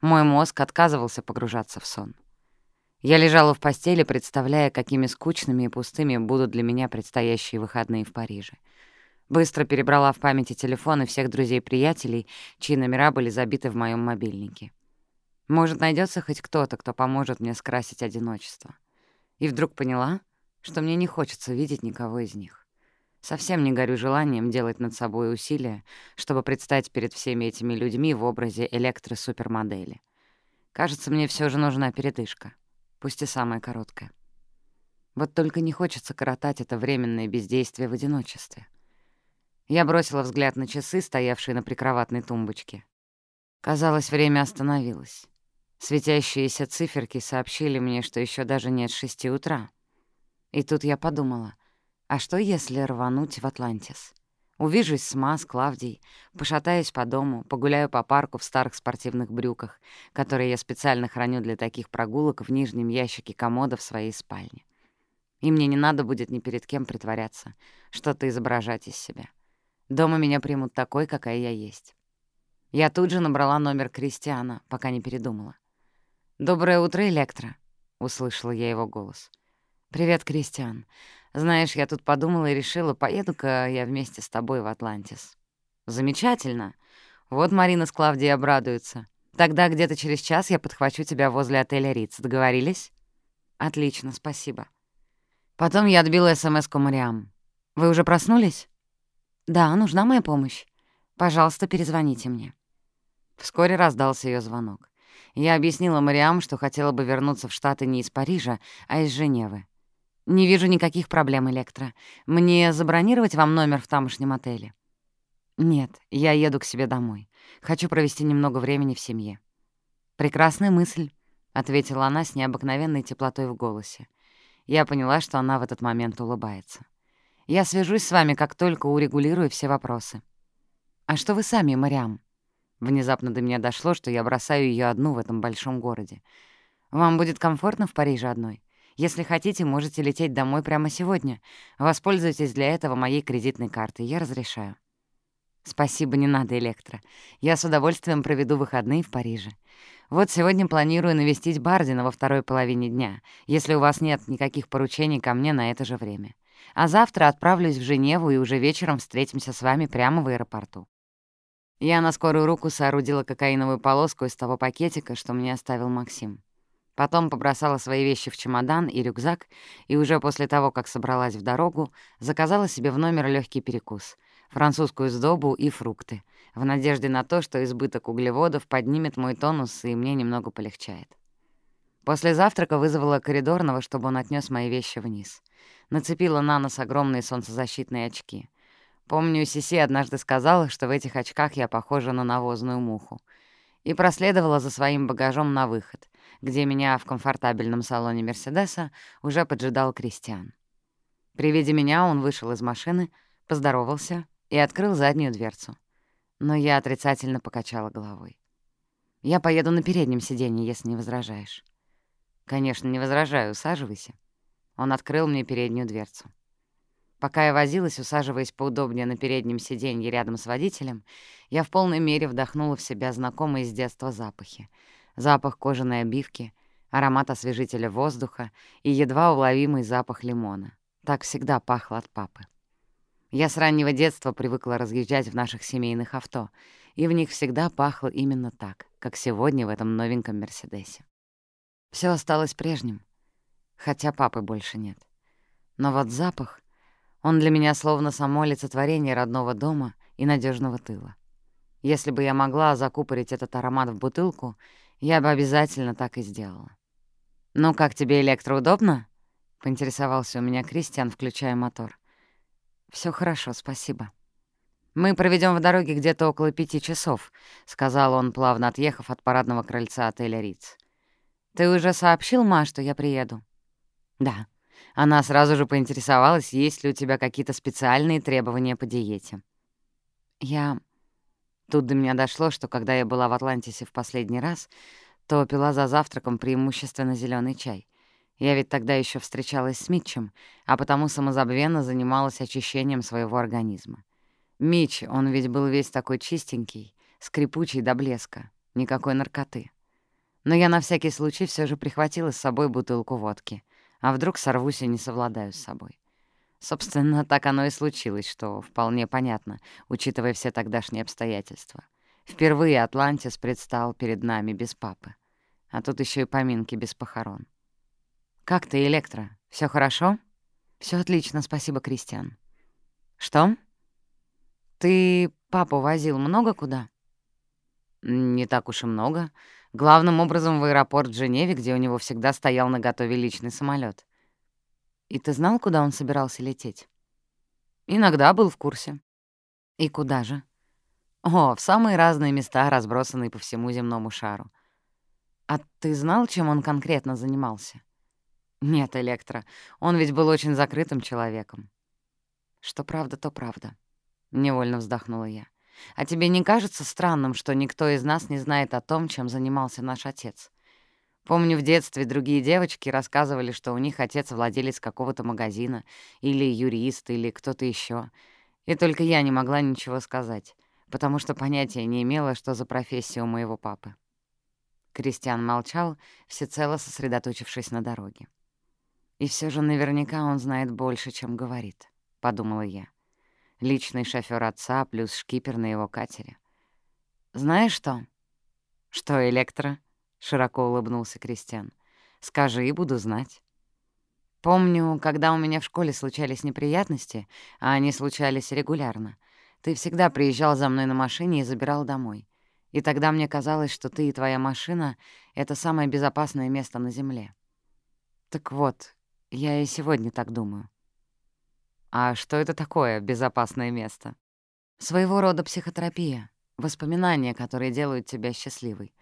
Мой мозг отказывался погружаться в сон. Я лежала в постели, представляя, какими скучными и пустыми будут для меня предстоящие выходные в Париже. Быстро перебрала в памяти телефоны всех друзей-приятелей, чьи номера были забиты в моем мобильнике. Может, найдется хоть кто-то, кто поможет мне скрасить одиночество. И вдруг поняла — что мне не хочется видеть никого из них. Совсем не горю желанием делать над собой усилия, чтобы предстать перед всеми этими людьми в образе электросупермодели. Кажется, мне все же нужна передышка, пусть и самая короткая. Вот только не хочется коротать это временное бездействие в одиночестве. Я бросила взгляд на часы, стоявшие на прикроватной тумбочке. Казалось, время остановилось. Светящиеся циферки сообщили мне, что еще даже нет шести утра. И тут я подумала, а что если рвануть в Атлантис? Увижусь с Ма, с Клавдией, пошатаюсь по дому, погуляю по парку в старых спортивных брюках, которые я специально храню для таких прогулок в нижнем ящике комода в своей спальне. И мне не надо будет ни перед кем притворяться, что-то изображать из себя. Дома меня примут такой, какая я есть. Я тут же набрала номер Кристиана, пока не передумала. «Доброе утро, Электро», — услышала я его голос. «Привет, Кристиан. Знаешь, я тут подумала и решила, поеду-ка я вместе с тобой в Атлантис. Замечательно. Вот Марина с Клавдией обрадуются. Тогда где-то через час я подхвачу тебя возле отеля Риц. Договорились? Отлично, спасибо. Потом я отбила СМС-ку Мариам. Вы уже проснулись? Да, нужна моя помощь. Пожалуйста, перезвоните мне. Вскоре раздался ее звонок. Я объяснила Мариам, что хотела бы вернуться в Штаты не из Парижа, а из Женевы. «Не вижу никаких проблем, Электро. Мне забронировать вам номер в тамошнем отеле?» «Нет, я еду к себе домой. Хочу провести немного времени в семье». «Прекрасная мысль», — ответила она с необыкновенной теплотой в голосе. Я поняла, что она в этот момент улыбается. «Я свяжусь с вами, как только урегулирую все вопросы». «А что вы сами, Мариам?» Внезапно до меня дошло, что я бросаю ее одну в этом большом городе. «Вам будет комфортно в Париже одной?» Если хотите, можете лететь домой прямо сегодня. Воспользуйтесь для этого моей кредитной картой. Я разрешаю». «Спасибо, не надо, Электро. Я с удовольствием проведу выходные в Париже. Вот сегодня планирую навестить Бардина во второй половине дня, если у вас нет никаких поручений ко мне на это же время. А завтра отправлюсь в Женеву и уже вечером встретимся с вами прямо в аэропорту». Я на скорую руку соорудила кокаиновую полоску из того пакетика, что мне оставил Максим. Потом побросала свои вещи в чемодан и рюкзак, и уже после того, как собралась в дорогу, заказала себе в номер легкий перекус — французскую сдобу и фрукты, в надежде на то, что избыток углеводов поднимет мой тонус и мне немного полегчает. После завтрака вызвала коридорного, чтобы он отнес мои вещи вниз. Нацепила на нос огромные солнцезащитные очки. Помню, Сиси однажды сказала, что в этих очках я похожа на навозную муху. И проследовала за своим багажом на выход — где меня в комфортабельном салоне «Мерседеса» уже поджидал Кристиан. При виде меня он вышел из машины, поздоровался и открыл заднюю дверцу. Но я отрицательно покачала головой. «Я поеду на переднем сиденье, если не возражаешь». «Конечно, не возражаю, усаживайся». Он открыл мне переднюю дверцу. Пока я возилась, усаживаясь поудобнее на переднем сиденье рядом с водителем, я в полной мере вдохнула в себя знакомые с детства запахи — запах кожаной обивки, аромат освежителя воздуха и едва уловимый запах лимона. Так всегда пахло от папы. Я с раннего детства привыкла разъезжать в наших семейных авто, и в них всегда пахло именно так, как сегодня в этом новеньком «Мерседесе». Все осталось прежним, хотя папы больше нет. Но вот запах, он для меня словно само олицетворение родного дома и надежного тыла. Если бы я могла закупорить этот аромат в бутылку — я бы обязательно так и сделала. «Ну, как тебе электроудобно?» — поинтересовался у меня Кристиан, включая мотор. Все хорошо, спасибо». «Мы проведем в дороге где-то около пяти часов», — сказал он, плавно отъехав от парадного крыльца отеля «Риц». «Ты уже сообщил Ма, что я приеду?» «Да». Она сразу же поинтересовалась, есть ли у тебя какие-то специальные требования по диете. «Я Тут до меня дошло, что когда я была в Атлантисе в последний раз, то пила за завтраком преимущественно зеленый чай. Я ведь тогда еще встречалась с Митчем, а потому самозабвенно занималась очищением своего организма. Митч, он ведь был весь такой чистенький, скрипучий до блеска, никакой наркоты. Но я на всякий случай все же прихватила с собой бутылку водки, а вдруг сорвусь и не совладаю с собой. Собственно, так оно и случилось, что вполне понятно, учитывая все тогдашние обстоятельства. Впервые Атлантис предстал перед нами без папы. А тут еще и поминки без похорон. «Как ты, Электро? Все хорошо?» Все отлично, спасибо, Кристиан». «Что?» «Ты папу возил много куда?» «Не так уж и много. Главным образом в аэропорт в Женеве, где у него всегда стоял на готове личный самолет. И ты знал, куда он собирался лететь? Иногда был в курсе. И куда же? О, в самые разные места, разбросанные по всему земному шару. А ты знал, чем он конкретно занимался? Нет, Электро, он ведь был очень закрытым человеком. Что правда, то правда. Невольно вздохнула я.«А тебе не кажется странным, что никто из нас не знает о том, чем занимался наш отец?» Помню, в детстве другие девочки рассказывали, что у них отец владелец какого-то магазина, или юрист, или кто-то еще. И только я не могла ничего сказать, потому что понятия не имела, что за профессия у моего папы. Кристиан молчал, всецело сосредоточившись на дороге. «И все же наверняка он знает больше, чем говорит», — подумала я. Личный шофёр отца плюс шкипер на его катере. «Знаешь что?» «Что, Электро?» широко улыбнулся Кристиан. «Скажи, и буду знать». «Помню, когда у меня в школе случались неприятности, а они случались регулярно, ты всегда приезжал за мной на машине и забирал домой. И тогда мне казалось, что ты и твоя машина — это самое безопасное место на Земле. Так вот, я и сегодня так думаю». «А что это такое безопасное место?» «Своего рода психотерапия, воспоминания, которые делают тебя счастливой.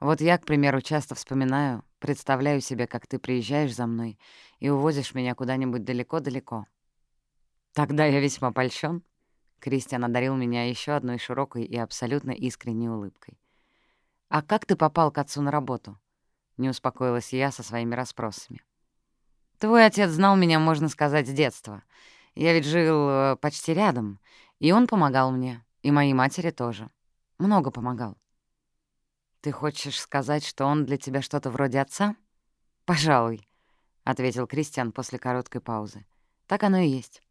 Вот я, к примеру, часто вспоминаю, представляю себе, как ты приезжаешь за мной и увозишь меня куда-нибудь далеко-далеко. Тогда я весьма польщен. Кристиан одарил меня еще одной широкой и абсолютно искренней улыбкой. «А как ты попал к отцу на работу?» — не успокоилась я со своими расспросами. «Твой отец знал меня, можно сказать, с детства. Я ведь жил э, почти рядом, и он помогал мне, и моей матери тоже. Много помогал. «Ты хочешь сказать, что он для тебя что-то вроде отца?» «Пожалуй», — ответил Кристиан после короткой паузы. «Так оно и есть».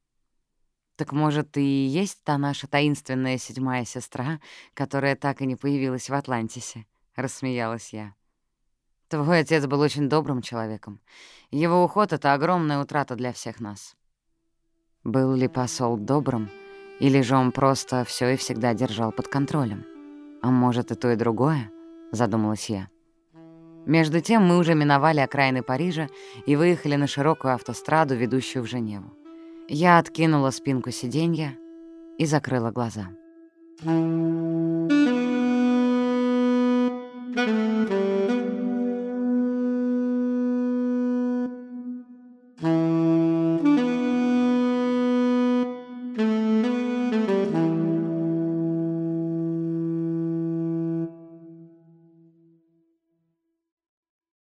«Так, может, ты и есть та наша таинственная седьмая сестра, которая так и не появилась в Атлантисе?» — рассмеялась я. «Твой отец был очень добрым человеком. Его уход — это огромная утрата для всех нас». Был ли посол добрым, или же он просто все и всегда держал под контролем? А может, и то, и другое? — задумалась я. Между тем мы уже миновали